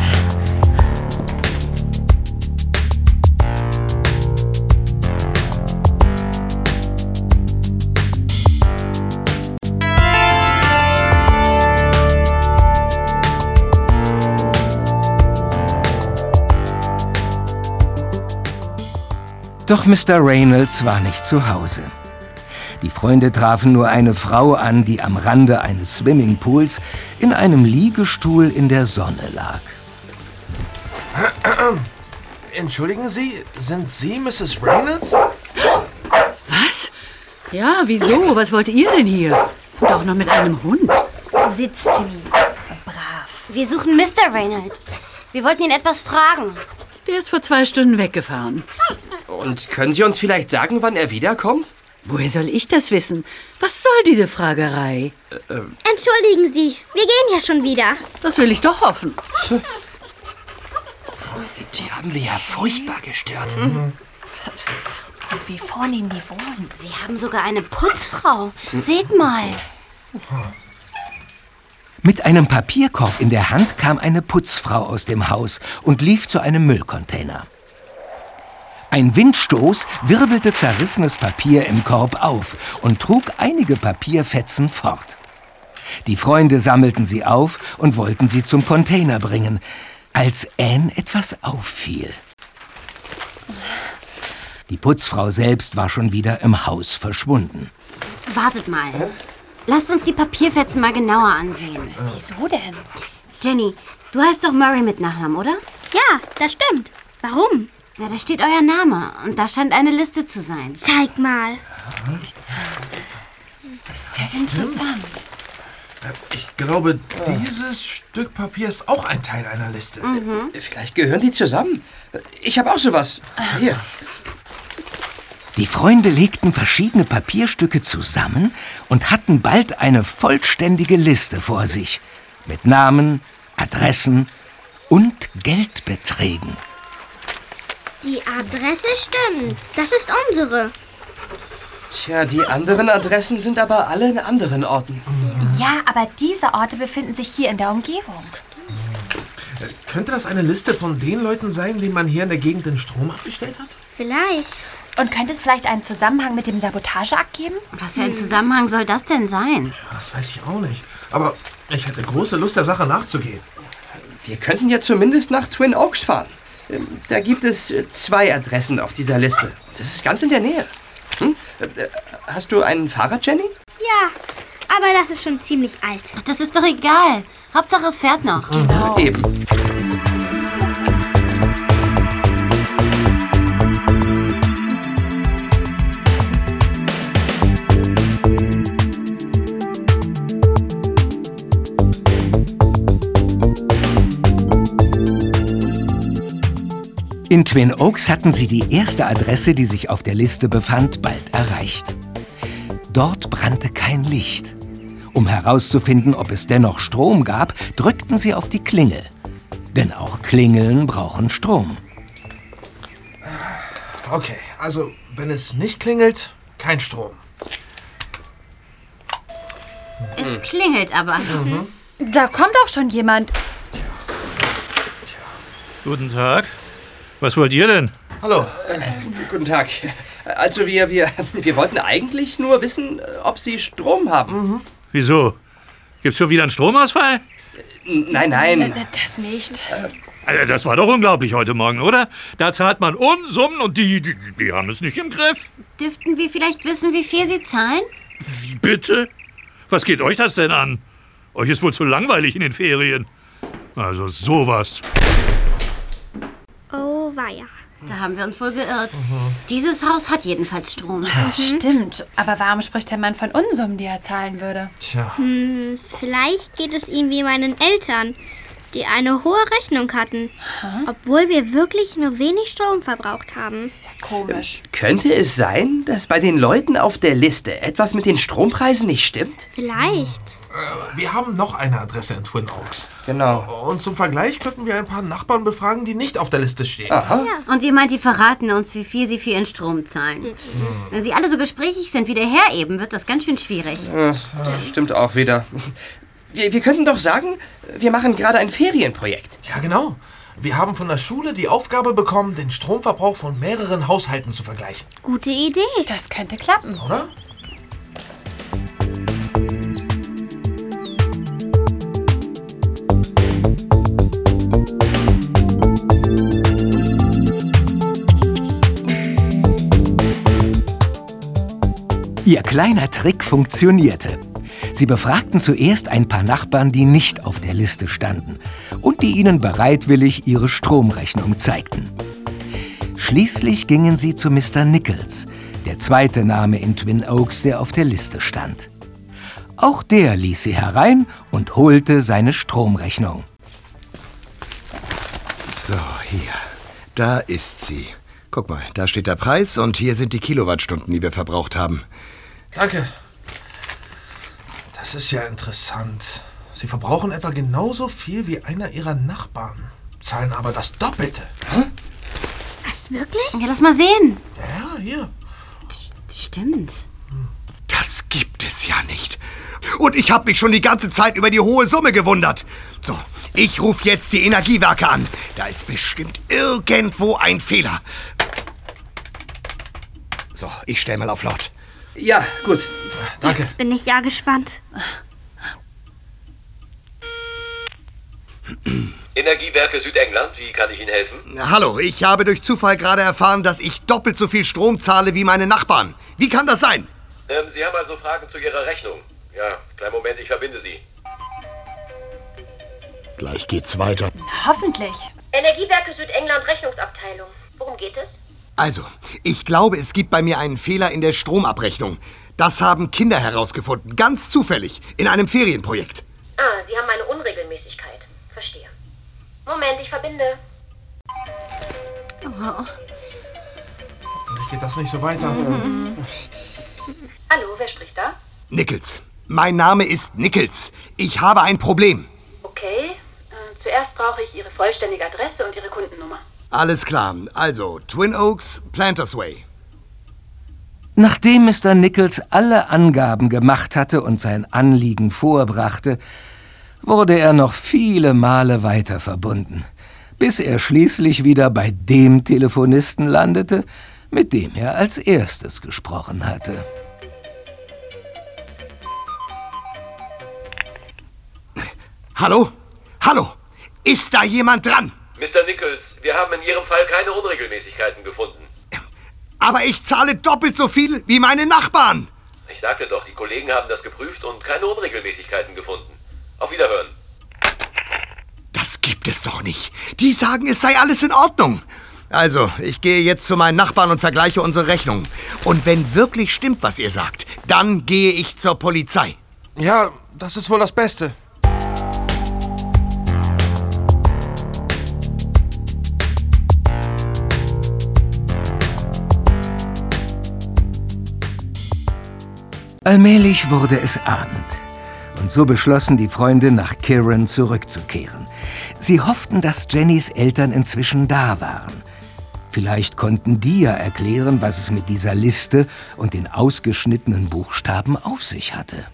Doch Mr. Reynolds war nicht zu Hause. Die Freunde trafen nur eine Frau an, die am Rande eines Swimmingpools in einem Liegestuhl in der Sonne lag. Entschuldigen Sie, sind Sie Mrs. Reynolds? Was? Ja, wieso? Was wollt ihr denn hier? Und auch noch mit einem Hund. Sitzt, Timmy. Brav. Wir suchen Mr. Reynolds. Wir wollten ihn etwas fragen. Der ist vor zwei Stunden weggefahren. Und können Sie uns vielleicht sagen, wann er wiederkommt? Woher soll ich das wissen? Was soll diese Fragerei? Entschuldigen Sie, wir gehen ja schon wieder. Das will ich doch hoffen. Die haben wir ja furchtbar gestört. Und wie vornehm die wohnen. Sie haben sogar eine Putzfrau. Seht mal. Mit einem Papierkorb in der Hand kam eine Putzfrau aus dem Haus und lief zu einem Müllcontainer. Ein Windstoß wirbelte zerrissenes Papier im Korb auf und trug einige Papierfetzen fort. Die Freunde sammelten sie auf und wollten sie zum Container bringen, als Anne etwas auffiel. Die Putzfrau selbst war schon wieder im Haus verschwunden. Wartet mal. Lasst uns die Papierfetzen mal genauer ansehen. Wieso denn? Jenny, du heißt doch Murray mit Nachnamen, oder? Ja, das stimmt. Warum? Ja, da steht euer Name und da scheint eine Liste zu sein. Zeig mal. Das ist ja interessant. Ich glaube, dieses Stück Papier ist auch ein Teil einer Liste. Vielleicht gehören die zusammen. Ich habe auch sowas. Hier. Die Freunde legten verschiedene Papierstücke zusammen und hatten bald eine vollständige Liste vor sich. Mit Namen, Adressen und Geldbeträgen. Die Adresse stimmt. Das ist unsere. Tja, die anderen Adressen sind aber alle in anderen Orten. Ja, aber diese Orte befinden sich hier in der Umgebung. Könnte das eine Liste von den Leuten sein, denen man hier in der Gegend den Strom abgestellt hat? Vielleicht. Und könnte es vielleicht einen Zusammenhang mit dem Sabotageakt geben? Was für ein Zusammenhang soll das denn sein? Das weiß ich auch nicht. Aber ich hätte große Lust, der Sache nachzugehen. Wir könnten ja zumindest nach Twin Oaks fahren. Ähm, Da gibt es äh, zwei Adressen auf dieser Liste. Das ist ganz in der Nähe. Hm? Äh, äh, Hast du ein Fahrrad, Jenny? Ja, aber das ist schon ziemlich alt. Ach, das ist doch egal. Hauptsache es fährt noch. Genau. Eben. In Twin Oaks hatten sie die erste Adresse, die sich auf der Liste befand, bald erreicht. Dort brannte kein Licht. Um herauszufinden, ob es dennoch Strom gab, drückten sie auf die Klingel. Denn auch Klingeln brauchen Strom. Okay, also wenn es nicht klingelt, kein Strom. Es klingelt aber. Da kommt auch schon jemand. Guten Tag. Was wollt ihr denn? Hallo. Äh, guten Tag. Also wir, wir, wir wollten eigentlich nur wissen, äh, ob Sie Strom haben. Wieso? Gibt's schon wieder einen Stromausfall? Nein, nein. Das nicht. Also das war doch unglaublich heute Morgen, oder? Da zahlt man Unsummen und die, die, die haben es nicht im Griff. Dürften wir vielleicht wissen, wie viel sie zahlen? Wie bitte? Was geht euch das denn an? Euch ist wohl zu langweilig in den Ferien. Also sowas. Oh, weia. Da haben wir uns wohl geirrt. Dieses Haus hat jedenfalls Strom. Stimmt. Aber warum spricht der Mann von Unsummen, die er zahlen würde? Tja. Hm, vielleicht geht es ihm wie meinen Eltern, die eine hohe Rechnung hatten, obwohl wir wirklich nur wenig Strom verbraucht haben. Komisch. Könnte es sein, dass bei den Leuten auf der Liste etwas mit den Strompreisen nicht stimmt? Vielleicht. Äh, Wir haben noch eine Adresse in Twin Oaks. Genau. Und zum Vergleich könnten wir ein paar Nachbarn befragen, die nicht auf der Liste stehen. Und ihr meint, die verraten uns, wie viel sie für ihren Strom zahlen. Wenn sie alle so gesprächig sind wie der Herr eben, wird das ganz schön schwierig. Ja, das stimmt auch wieder. Wir, wir könnten doch sagen, wir machen gerade ein Ferienprojekt. Ja, genau. Wir haben von der Schule die Aufgabe bekommen, den Stromverbrauch von mehreren Haushalten zu vergleichen. Gute Idee. Das könnte klappen. Oder? Ihr kleiner Trick funktionierte. Sie befragten zuerst ein paar Nachbarn, die nicht auf der Liste standen und die ihnen bereitwillig ihre Stromrechnung zeigten. Schließlich gingen sie zu Mr. Nichols, der zweite Name in Twin Oaks, der auf der Liste stand. Auch der ließ sie herein und holte seine Stromrechnung. So, hier. Da ist sie. Guck mal, da steht der Preis und hier sind die Kilowattstunden, die wir verbraucht haben. Danke. Das ist ja interessant. Sie verbrauchen etwa genauso viel wie einer ihrer Nachbarn, zahlen aber das Doppelte. Was, wirklich? Ja, lass mal sehen. Ja, hier. Stimmt. Das gibt es ja nicht. Und ich habe mich schon die ganze Zeit über die hohe Summe gewundert. So, ich rufe jetzt die Energiewerke an. Da ist bestimmt irgendwo ein Fehler. So, ich stell mal auf laut. Ja, gut. Danke. Jetzt bin ich ja gespannt. Energiewerke Südengland, wie kann ich Ihnen helfen? Hallo, ich habe durch Zufall gerade erfahren, dass ich doppelt so viel Strom zahle wie meine Nachbarn. Wie kann das sein? Ähm, Sie haben also Fragen zu Ihrer Rechnung. Ja, kleinen Moment, ich verbinde Sie. Gleich geht's weiter. Hoffentlich. Energiewerke Südengland Rechnungsabteilung. Worum geht es? Also, ich glaube, es gibt bei mir einen Fehler in der Stromabrechnung. Das haben Kinder herausgefunden, ganz zufällig, in einem Ferienprojekt. Ah, Sie haben eine Unregelmäßigkeit. Verstehe. Moment, ich verbinde. Hoffentlich geht das nicht so weiter. Hallo, wer spricht da? Nichols. Mein Name ist Nichols. Ich habe ein Problem. Okay. Äh, zuerst brauche ich Ihre vollständige Adresse und Ihre Kundennummer. Alles klar. Also, Twin Oaks, Planters Way. Nachdem Mr. Nichols alle Angaben gemacht hatte und sein Anliegen vorbrachte, wurde er noch viele Male weiter verbunden, bis er schließlich wieder bei dem Telefonisten landete, mit dem er als erstes gesprochen hatte. Hallo? Hallo? Ist da jemand dran? Mr. Nichols, wir haben in Ihrem Fall keine Unregelmäßigkeiten gefunden. Aber ich zahle doppelt so viel wie meine Nachbarn. Ich sagte doch, die Kollegen haben das geprüft und keine Unregelmäßigkeiten gefunden. Auf Wiederhören. Das gibt es doch nicht. Die sagen, es sei alles in Ordnung. Also, ich gehe jetzt zu meinen Nachbarn und vergleiche unsere Rechnungen. Und wenn wirklich stimmt, was ihr sagt, dann gehe ich zur Polizei. Ja, das ist wohl das Beste. Allmählich wurde es Abend. Und so beschlossen die Freunde, nach Kiran zurückzukehren. Sie hofften, dass Jennys Eltern inzwischen da waren. Vielleicht konnten die ja erklären, was es mit dieser Liste und den ausgeschnittenen Buchstaben auf sich hatte.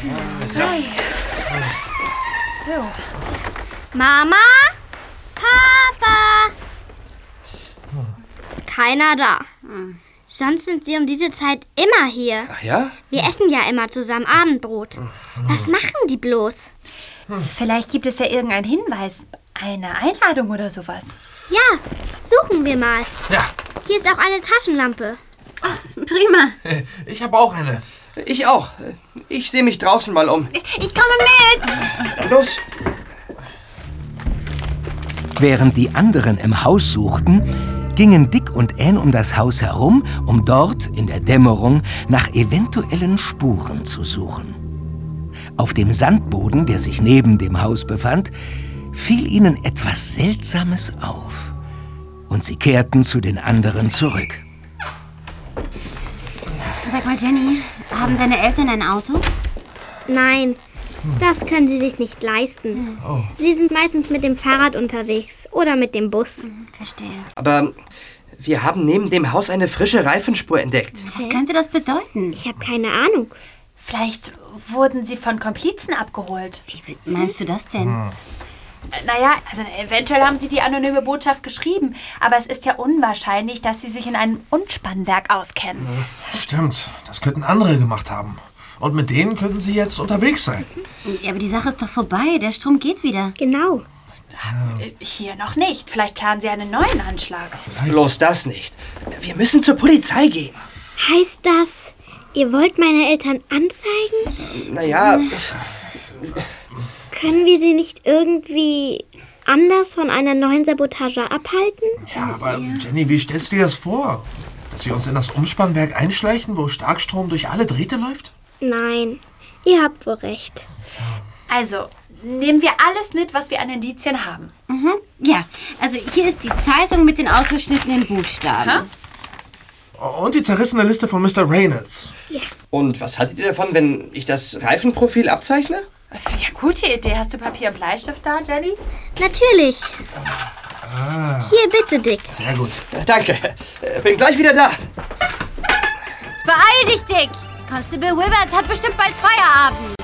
Hi. So. Mama? Papa? Keiner da. Sonst sind sie um diese Zeit immer hier. Ach ja? Wir essen ja immer zusammen Abendbrot. Was machen die bloß? Vielleicht gibt es ja irgendeinen Hinweis. Eine Einladung oder sowas. Ja, suchen wir mal. Ja. Hier ist auch eine Taschenlampe. Ach, prima. Ich habe auch eine. Ich auch. Ich sehe mich draußen mal um. Ich komme mit. Los. Während die anderen im Haus suchten, gingen Dick und Anne um das Haus herum, um dort in der Dämmerung nach eventuellen Spuren zu suchen. Auf dem Sandboden, der sich neben dem Haus befand, fiel ihnen etwas Seltsames auf. Und sie kehrten zu den anderen zurück. Sag mal, Jenny, haben deine Eltern ein Auto? Nein, das können sie sich nicht leisten. Oh. Sie sind meistens mit dem Fahrrad unterwegs oder mit dem Bus. Verstehe. Aber wir haben neben dem Haus eine frische Reifenspur entdeckt. Was könnte das bedeuten? Ich habe keine Ahnung. Vielleicht wurden sie von Komplizen abgeholt. Wie meinst du das denn? Äh, Naja, also eventuell haben sie die anonyme Botschaft geschrieben, aber es ist ja unwahrscheinlich, dass sie sich in einem Unspannwerk auskennen. Stimmt, das könnten andere gemacht haben. Und mit denen könnten sie jetzt unterwegs sein. Ja, aber die Sache ist doch vorbei. Der Strom geht wieder. Genau. Äh, Hier noch nicht. Vielleicht planen sie einen neuen Anschlag. Bloß das nicht. Wir müssen zur Polizei gehen. Heißt das, ihr wollt meine Eltern anzeigen? Naja, Können wir sie nicht irgendwie anders von einer neuen Sabotage abhalten? Ja, aber Jenny, wie stellst du dir das vor? Dass wir uns in das Umspannwerk einschleichen, wo Starkstrom durch alle Drähte läuft? Nein, ihr habt wohl recht. Also, nehmen wir alles mit, was wir an Indizien haben. Mhm. Ja, also hier ist die Zeitung mit den ausgeschnittenen Buchstaben. Und die zerrissene Liste von Mr. Reynolds. Und was haltet ihr davon, wenn ich das Reifenprofil abzeichne? Ja, gute Idee. Hast du Papier und Bleistift da, Jenny? Natürlich. Ah, Hier, bitte, Dick. sehr gut. Danke. Äh, Bin gleich wieder da. Beeil dich, Dick! Constable Wilbert hat bestimmt bald Feierabend.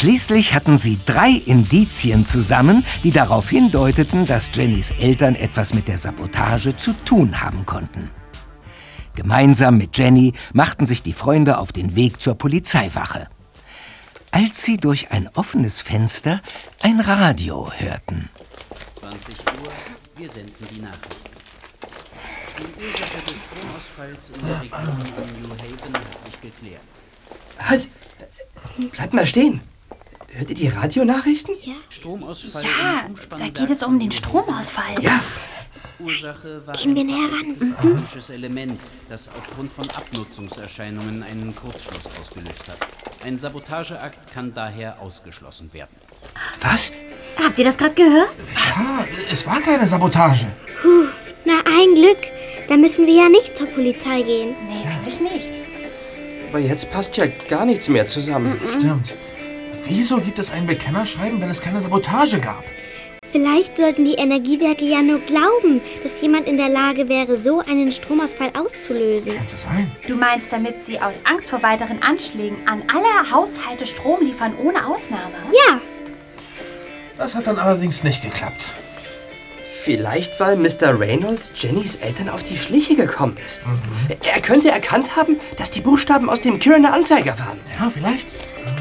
Schließlich hatten sie drei Indizien zusammen, die darauf hindeuteten, dass Jennys Eltern etwas mit der Sabotage zu tun haben konnten. Gemeinsam mit Jenny machten sich die Freunde auf den Weg zur Polizeiwache. Als sie durch ein offenes Fenster ein Radio hörten. 20 Uhr, wir senden die Nachricht. Die Ursache des Stromausfalls in der Region um New Haven hat sich geklärt. Halt! Bleibt mal stehen. Hört ihr die Radionachrichten? Ja. Stromausfall Ja, da geht es um den Stromausfall. Ja. Ursache war Gehen wir ein näher ran. statisches Element, das aufgrund von Abnutzungserscheinungen einen Kurzschluss ausgelöst hat. Ein Sabotageakt kann daher ausgeschlossen werden. Was? Habt ihr das gerade gehört? Ja, es war keine Sabotage. Puh, na ein Glück. Da müssen wir ja nicht zur Polizei gehen. Nee, eigentlich nicht. Aber jetzt passt ja gar nichts mehr zusammen. Stimmt. Wieso gibt es ein Bekennerschreiben, wenn es keine Sabotage gab? Vielleicht sollten die Energiewerke ja nur glauben, dass jemand in der Lage wäre, so einen Stromausfall auszulösen. Könnte sein. Du meinst, damit sie aus Angst vor weiteren Anschlägen an alle Haushalte Strom liefern, ohne Ausnahme? Ja. Das hat dann allerdings nicht geklappt. Vielleicht, weil Mr. Reynolds Jennys Eltern auf die Schliche gekommen ist. Er könnte erkannt haben, dass die Buchstaben aus dem Kiraner Anzeiger waren. Ja, vielleicht.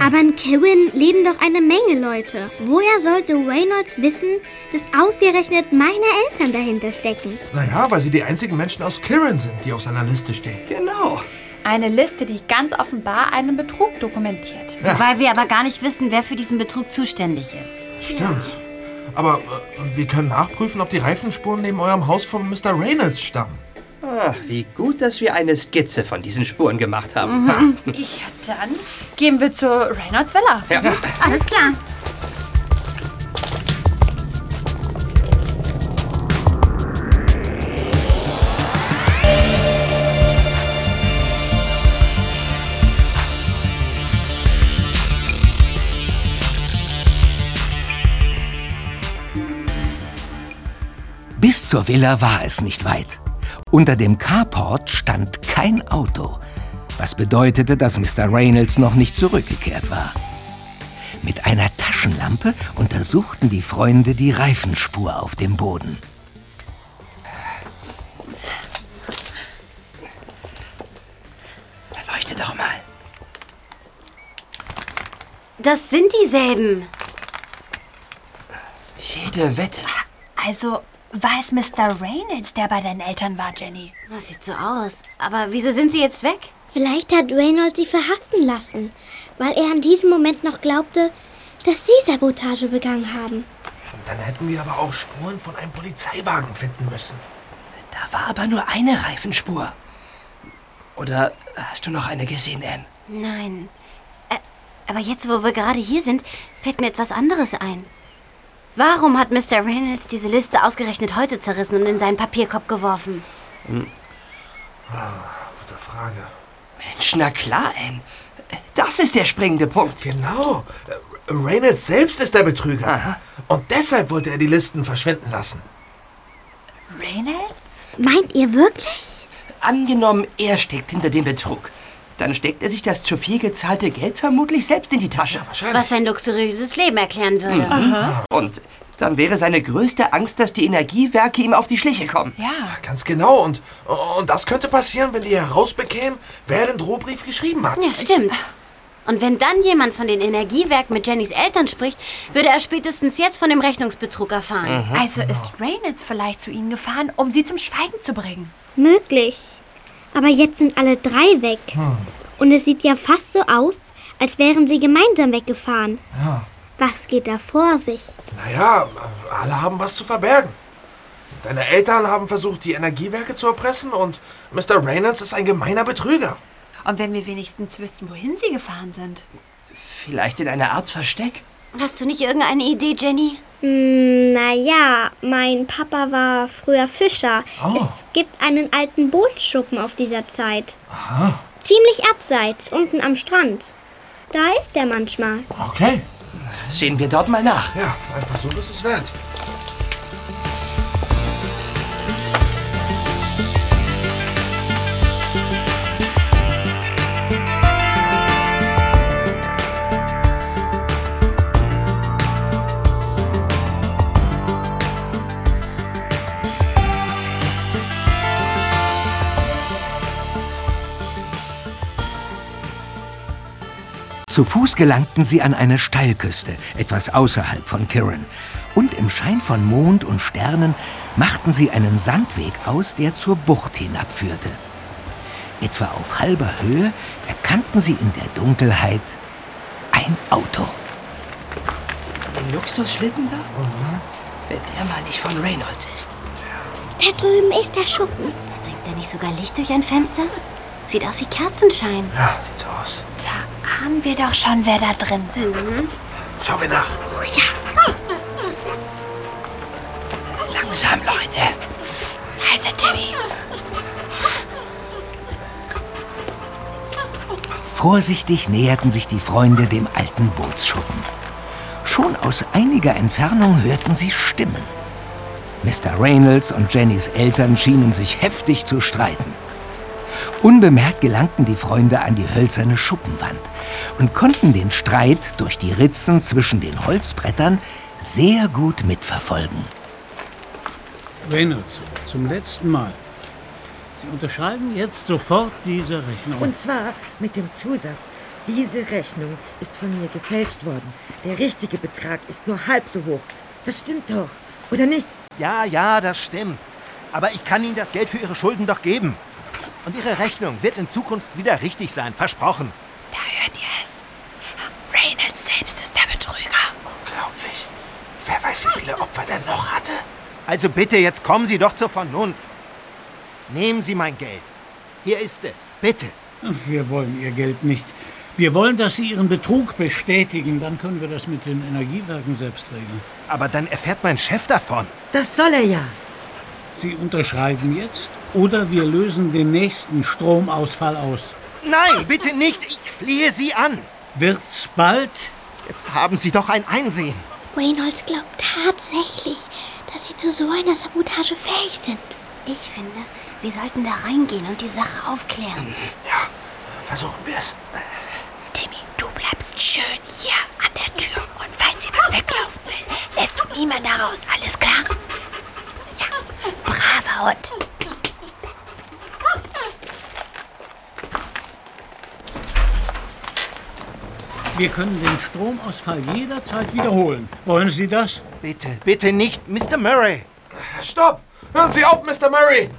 Aber in Kirin leben doch eine Menge Leute. Woher sollte Reynolds wissen, dass ausgerechnet meine Eltern dahinter stecken? Naja, weil sie die einzigen Menschen aus Kirin sind, die auf seiner Liste stehen. Genau. Eine Liste, die ganz offenbar einen Betrug dokumentiert. Wobei wir aber gar nicht wissen, wer für diesen Betrug zuständig ist. Stimmt. Aber äh, wir können nachprüfen, ob die Reifenspuren neben eurem Haus von Mr. Reynolds stammen. Ah, wie gut, dass wir eine Skizze von diesen Spuren gemacht haben. Ja, dann gehen wir zur Reynolds Villa. Ja. Alles klar. Bis zur Villa war es nicht weit. Unter dem Carport stand kein Auto, was bedeutete, dass Mr. Reynolds noch nicht zurückgekehrt war. Mit einer Taschenlampe untersuchten die Freunde die Reifenspur auf dem Boden. Leuchte doch mal. Das sind dieselben. Jede Wette. Also war es Mr. Reynolds, der bei deinen Eltern war, Jenny? Das sieht so aus. Aber wieso sind sie jetzt weg? Vielleicht hat Reynolds sie verhaften lassen, weil er in diesem Moment noch glaubte, dass sie Sabotage begangen haben. Dann hätten wir aber auch Spuren von einem Polizeiwagen finden müssen. Da war aber nur eine Reifenspur. Oder hast du noch eine gesehen, Anne? Nein. Äh, aber jetzt, wo wir gerade hier sind, fällt mir etwas anderes ein. Warum hat Mr. Reynolds diese Liste ausgerechnet heute zerrissen und in seinen Papierkorb geworfen? Hm. Gute Frage. Mensch, na klar, Anne. Das ist der springende Punkt. Genau. Reynolds selbst ist der Betrüger. Und deshalb wollte er die Listen verschwinden lassen. Reynolds? Meint ihr wirklich? Angenommen, er steckt hinter dem Betrug. Dann steckt er sich das zu viel gezahlte Geld vermutlich selbst in die Tasche. Was sein luxuriöses Leben erklären würde. Mhm. Und dann wäre seine größte Angst, dass die Energiewerke ihm auf die Schliche kommen. Ja. Ganz genau. Und, und das könnte passieren, wenn die herausbekämen, wer den Drohbrief geschrieben hat. Ja, stimmt. Und wenn dann jemand von den Energiewerken mit Jennys Eltern spricht, würde er spätestens jetzt von dem Rechnungsbetrug erfahren. Also ist Reynolds vielleicht zu ihnen gefahren, um sie zum Schweigen zu bringen. Möglich. Aber jetzt sind alle drei weg. Hm. Und es sieht ja fast so aus, als wären sie gemeinsam weggefahren. Ja. Was geht da vor sich? Naja, alle haben was zu verbergen. Deine Eltern haben versucht, die Energiewerke zu erpressen und Mr. Reynolds ist ein gemeiner Betrüger. Und wenn wir wenigstens wüssten, wohin sie gefahren sind. Vielleicht in einer Art Versteck? Hast du nicht irgendeine Idee, Jenny? Hm, naja, mein Papa war früher Fischer. Oh. Es gibt einen alten Bootsschuppen auf dieser Zeit. Aha. Ziemlich abseits, unten am Strand. Da ist er manchmal. Okay. Sehen wir dort mal nach. Ja, ein Versuch ist es wert. Zu Fuß gelangten sie an eine Steilküste, etwas außerhalb von Kirin. Und im Schein von Mond und Sternen machten sie einen Sandweg aus, der zur Bucht hinabführte. Etwa auf halber Höhe erkannten sie in der Dunkelheit ein Auto. Sieht ihr den Luxusschlitten da? Wenn der mal nicht von Reynolds ist. Da drüben ist der Schuppen. Dringt da nicht sogar Licht durch ein Fenster? Sieht aus wie Kerzenschein. Ja, sieht so aus. Da ahnen wir doch schon, wer da drin sitzt. Schauen wir nach. Oh ja. Langsam, Leute. Leise, Timmy. Vorsichtig näherten sich die Freunde dem alten Bootsschuppen. Schon aus einiger Entfernung hörten sie Stimmen. Mr. Reynolds und Jennys Eltern schienen sich heftig zu streiten. Unbemerkt gelangten die Freunde an die hölzerne Schuppenwand und konnten den Streit durch die Ritzen zwischen den Holzbrettern sehr gut mitverfolgen. Reynolds, zum letzten Mal. Sie unterschreiben jetzt sofort diese Rechnung. Und zwar mit dem Zusatz, diese Rechnung ist von mir gefälscht worden. Der richtige Betrag ist nur halb so hoch. Das stimmt doch, oder nicht? Ja, ja, das stimmt. Aber ich kann Ihnen das Geld für Ihre Schulden doch geben. Und Ihre Rechnung wird in Zukunft wieder richtig sein, versprochen. Da hört ihr es. Reynolds selbst ist der Betrüger. Unglaublich. Wer weiß, wie viele Opfer der noch hatte? Also bitte, jetzt kommen Sie doch zur Vernunft. Nehmen Sie mein Geld. Hier ist es. Bitte. Wir wollen Ihr Geld nicht. Wir wollen, dass Sie Ihren Betrug bestätigen. Dann können wir das mit den Energiewerken selbst regeln. Aber dann erfährt mein Chef davon. Das soll er ja. Sie unterschreiben jetzt oder wir lösen den nächsten Stromausfall aus. Nein, bitte nicht. Ich flehe Sie an. Wird's bald? Jetzt haben Sie doch ein Einsehen. Reynolds glaubt tatsächlich, dass sie zu so einer Sabotage fähig sind. Ich finde, wir sollten da reingehen und die Sache aufklären. Ja, versuchen wir es. Timmy, du bleibst schön hier an der Tür. Und falls jemand weglaufen will, lässt du niemanden heraus. Alles klar? Ja, braver Hund. Wir können den Stromausfall jederzeit wiederholen. Wollen Sie das? Bitte, bitte nicht, Mr. Murray. Stopp! Hören Sie auf, Mr. Murray!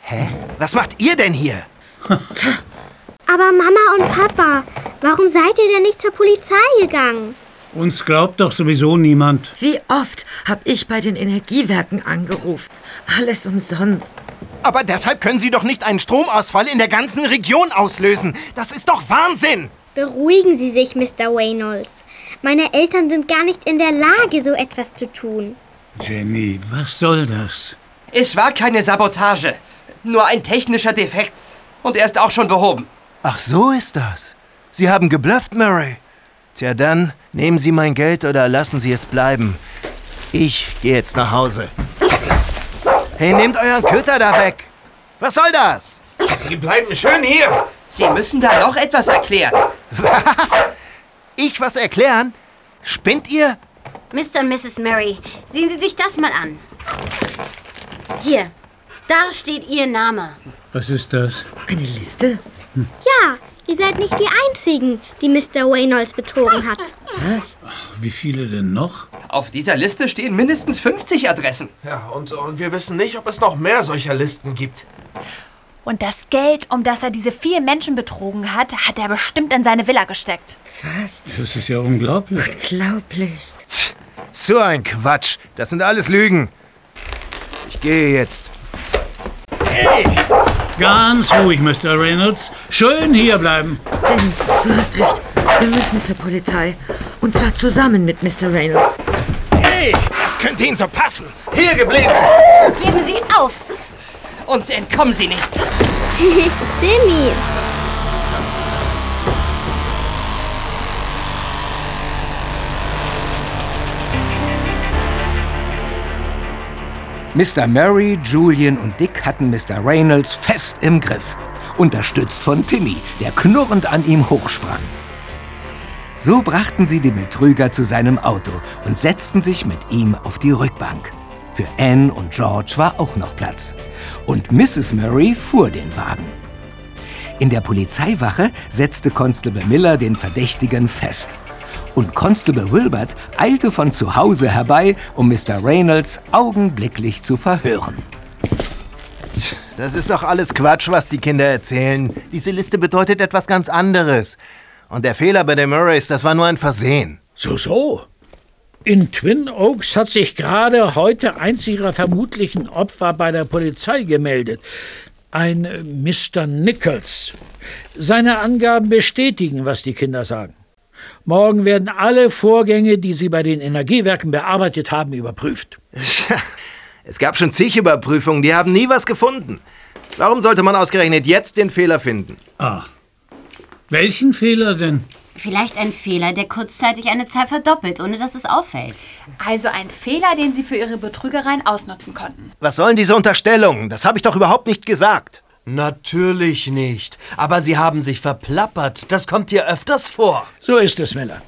Hä? Was macht ihr denn hier? Aber Mama und Papa, warum seid ihr denn nicht zur Polizei gegangen? Uns glaubt doch sowieso niemand. Wie oft habe ich bei den Energiewerken angerufen? Alles umsonst. Aber deshalb können Sie doch nicht einen Stromausfall in der ganzen Region auslösen. Das ist doch Wahnsinn! Beruhigen Sie sich, Mr. Reynolds. Meine Eltern sind gar nicht in der Lage, so etwas zu tun. Jenny, was soll das? Es war keine Sabotage. Nur ein technischer Defekt. Und er ist auch schon behoben. Ach, so ist das. Sie haben geblufft, Murray. Tja, dann nehmen Sie mein Geld oder lassen Sie es bleiben. Ich gehe jetzt nach Hause. Hey, nehmt euren Köter da weg. Was soll das? Sie bleiben schön hier. Sie müssen da noch etwas erklären. Was? Ich was erklären? Spinnt ihr? Mr. und Mrs. Murray, sehen Sie sich das mal an. Hier, da steht Ihr Name. Was ist das? Eine Liste? Ja, ihr seid nicht die Einzigen, die Mr. Reynolds betrogen hat. Was? Wie viele denn noch? Auf dieser Liste stehen mindestens 50 Adressen. Ja, und, und wir wissen nicht, ob es noch mehr solcher Listen gibt. Und das Geld, um das er diese vielen Menschen betrogen hat, hat er bestimmt in seine Villa gesteckt. Was? Das ist ja unglaublich. Unglaublich. So ein Quatsch. Das sind alles Lügen. Ich gehe jetzt. Ganz ruhig, Mr. Reynolds. Schön hierbleiben. Jenny, du hast recht. Wir müssen zur Polizei. Und zwar zusammen mit Mr. Reynolds. Hey, das könnte Ihnen so passen. Hier geblieben. Geben Sie ihn auf. Uns entkommen Sie nicht. Timmy. Mr. Murray, Julian und Dick hatten Mr. Reynolds fest im Griff, unterstützt von Timmy, der knurrend an ihm hochsprang. So brachten sie den Betrüger zu seinem Auto und setzten sich mit ihm auf die Rückbank. Für Anne und George war auch noch Platz. Und Mrs. Murray fuhr den Wagen. In der Polizeiwache setzte Constable Miller den Verdächtigen fest. Und Constable Wilbert eilte von zu Hause herbei, um Mr. Reynolds augenblicklich zu verhören. Das ist doch alles Quatsch, was die Kinder erzählen. Diese Liste bedeutet etwas ganz anderes. Und der Fehler bei den Murrays, das war nur ein Versehen. So, so. In Twin Oaks hat sich gerade heute eins ihrer vermutlichen Opfer bei der Polizei gemeldet. Ein äh, Mr. Nichols. Seine Angaben bestätigen, was die Kinder sagen. Morgen werden alle Vorgänge, die sie bei den Energiewerken bearbeitet haben, überprüft. Es gab schon zig Überprüfungen, die haben nie was gefunden. Warum sollte man ausgerechnet jetzt den Fehler finden? Ah. Welchen Fehler denn? Vielleicht ein Fehler, der kurzzeitig eine Zahl verdoppelt, ohne dass es auffällt. Also ein Fehler, den Sie für Ihre Betrügereien ausnutzen konnten. Was sollen diese Unterstellungen? Das habe ich doch überhaupt nicht gesagt. Natürlich nicht. Aber Sie haben sich verplappert. Das kommt hier öfters vor. So ist es, Miller.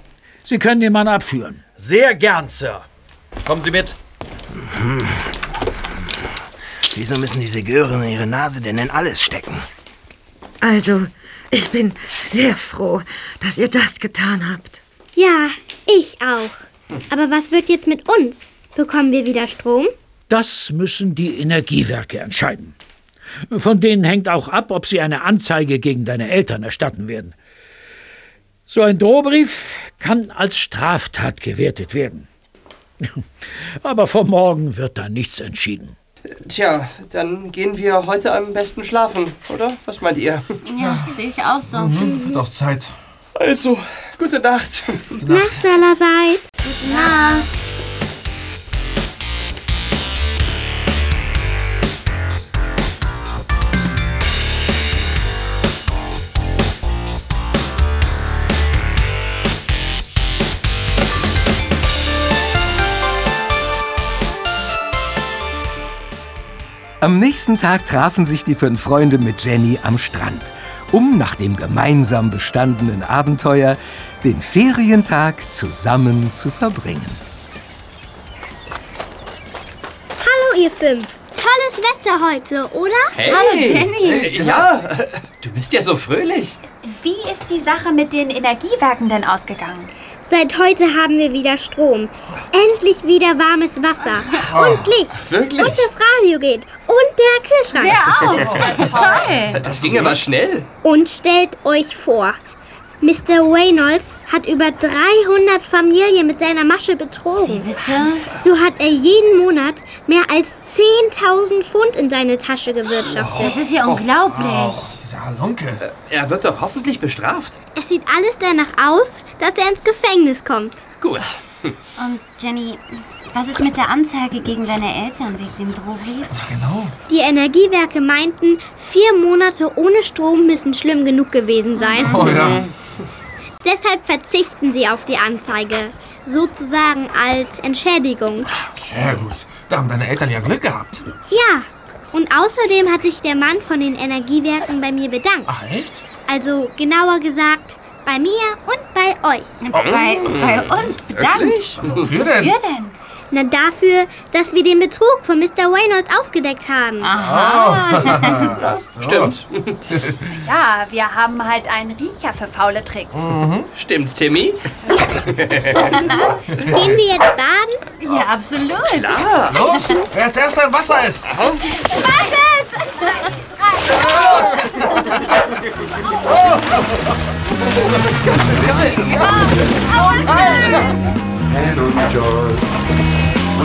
Sie können den Mann abführen. Sehr gern, Sir. Kommen Sie mit. Wieso müssen diese Gören in ihre Nase denn in alles stecken? Also, ich bin sehr froh, dass ihr das getan habt. Ja, ich auch. Aber was wird jetzt mit uns? Bekommen wir wieder Strom? Das müssen die Energiewerke entscheiden. Von denen hängt auch ab, ob sie eine Anzeige gegen deine Eltern erstatten werden. So ein Drohbrief kann als Straftat gewertet werden. Aber vor morgen wird da nichts entschieden. Tja, dann gehen wir heute am besten schlafen, oder? Was meint ihr? Ja, sehe ich auch so. Mhm, wird auch Zeit. Also, gute Nacht. Nacht allerseits. Gute Nacht. Am nächsten Tag trafen sich die fünf Freunde mit Jenny am Strand, um nach dem gemeinsam bestandenen Abenteuer den Ferientag zusammen zu verbringen. Hallo, ihr fünf. Tolles Wetter heute, oder? Hey. Hallo, Jenny. Ja, du bist ja so fröhlich. Wie ist die Sache mit den Energiewerken denn ausgegangen? Seit heute haben wir wieder Strom. Endlich wieder warmes Wasser. Und Licht. Wirklich? Und das Radio geht. Und der Kühlschrank. Der auch. Toll. Das ging aber schnell. Und stellt euch vor, Mr. Reynolds hat über 300 Familien mit seiner Masche betrogen. Bitte? So hat er jeden Monat mehr als 10.000 Pfund in seine Tasche gewirtschaftet. Das ist ja unglaublich. Dieser Halunke. Er wird doch hoffentlich bestraft. Es sieht alles danach aus, dass er ins Gefängnis kommt. Gut. Und Jenny, was ist mit der Anzeige gegen deine Eltern wegen dem Drohbrief? Genau. Die Energiewerke meinten, vier Monate ohne Strom müssen schlimm genug gewesen sein. Oh ja. Deshalb verzichten sie auf die Anzeige. Sozusagen als Entschädigung. Sehr gut. Da haben deine Eltern ja Glück gehabt. Ja. Und außerdem hat sich der Mann von den Energiewerken bei mir bedankt. Ach, echt? Also genauer gesagt, bei mir und bei euch. Bei, bei uns bedankt. Wofür denn? Wofür denn? Na dafür, dass wir den Betrug von Mr. Reynolds aufgedeckt haben. Aha. Stimmt. Ja, wir haben halt einen Riecher für faule Tricks. Stimmt's, Timmy? Gehen wir jetzt baden? Ja, absolut. Klar. Los, wer als erster im Wasser ist. Wartet! Anne und George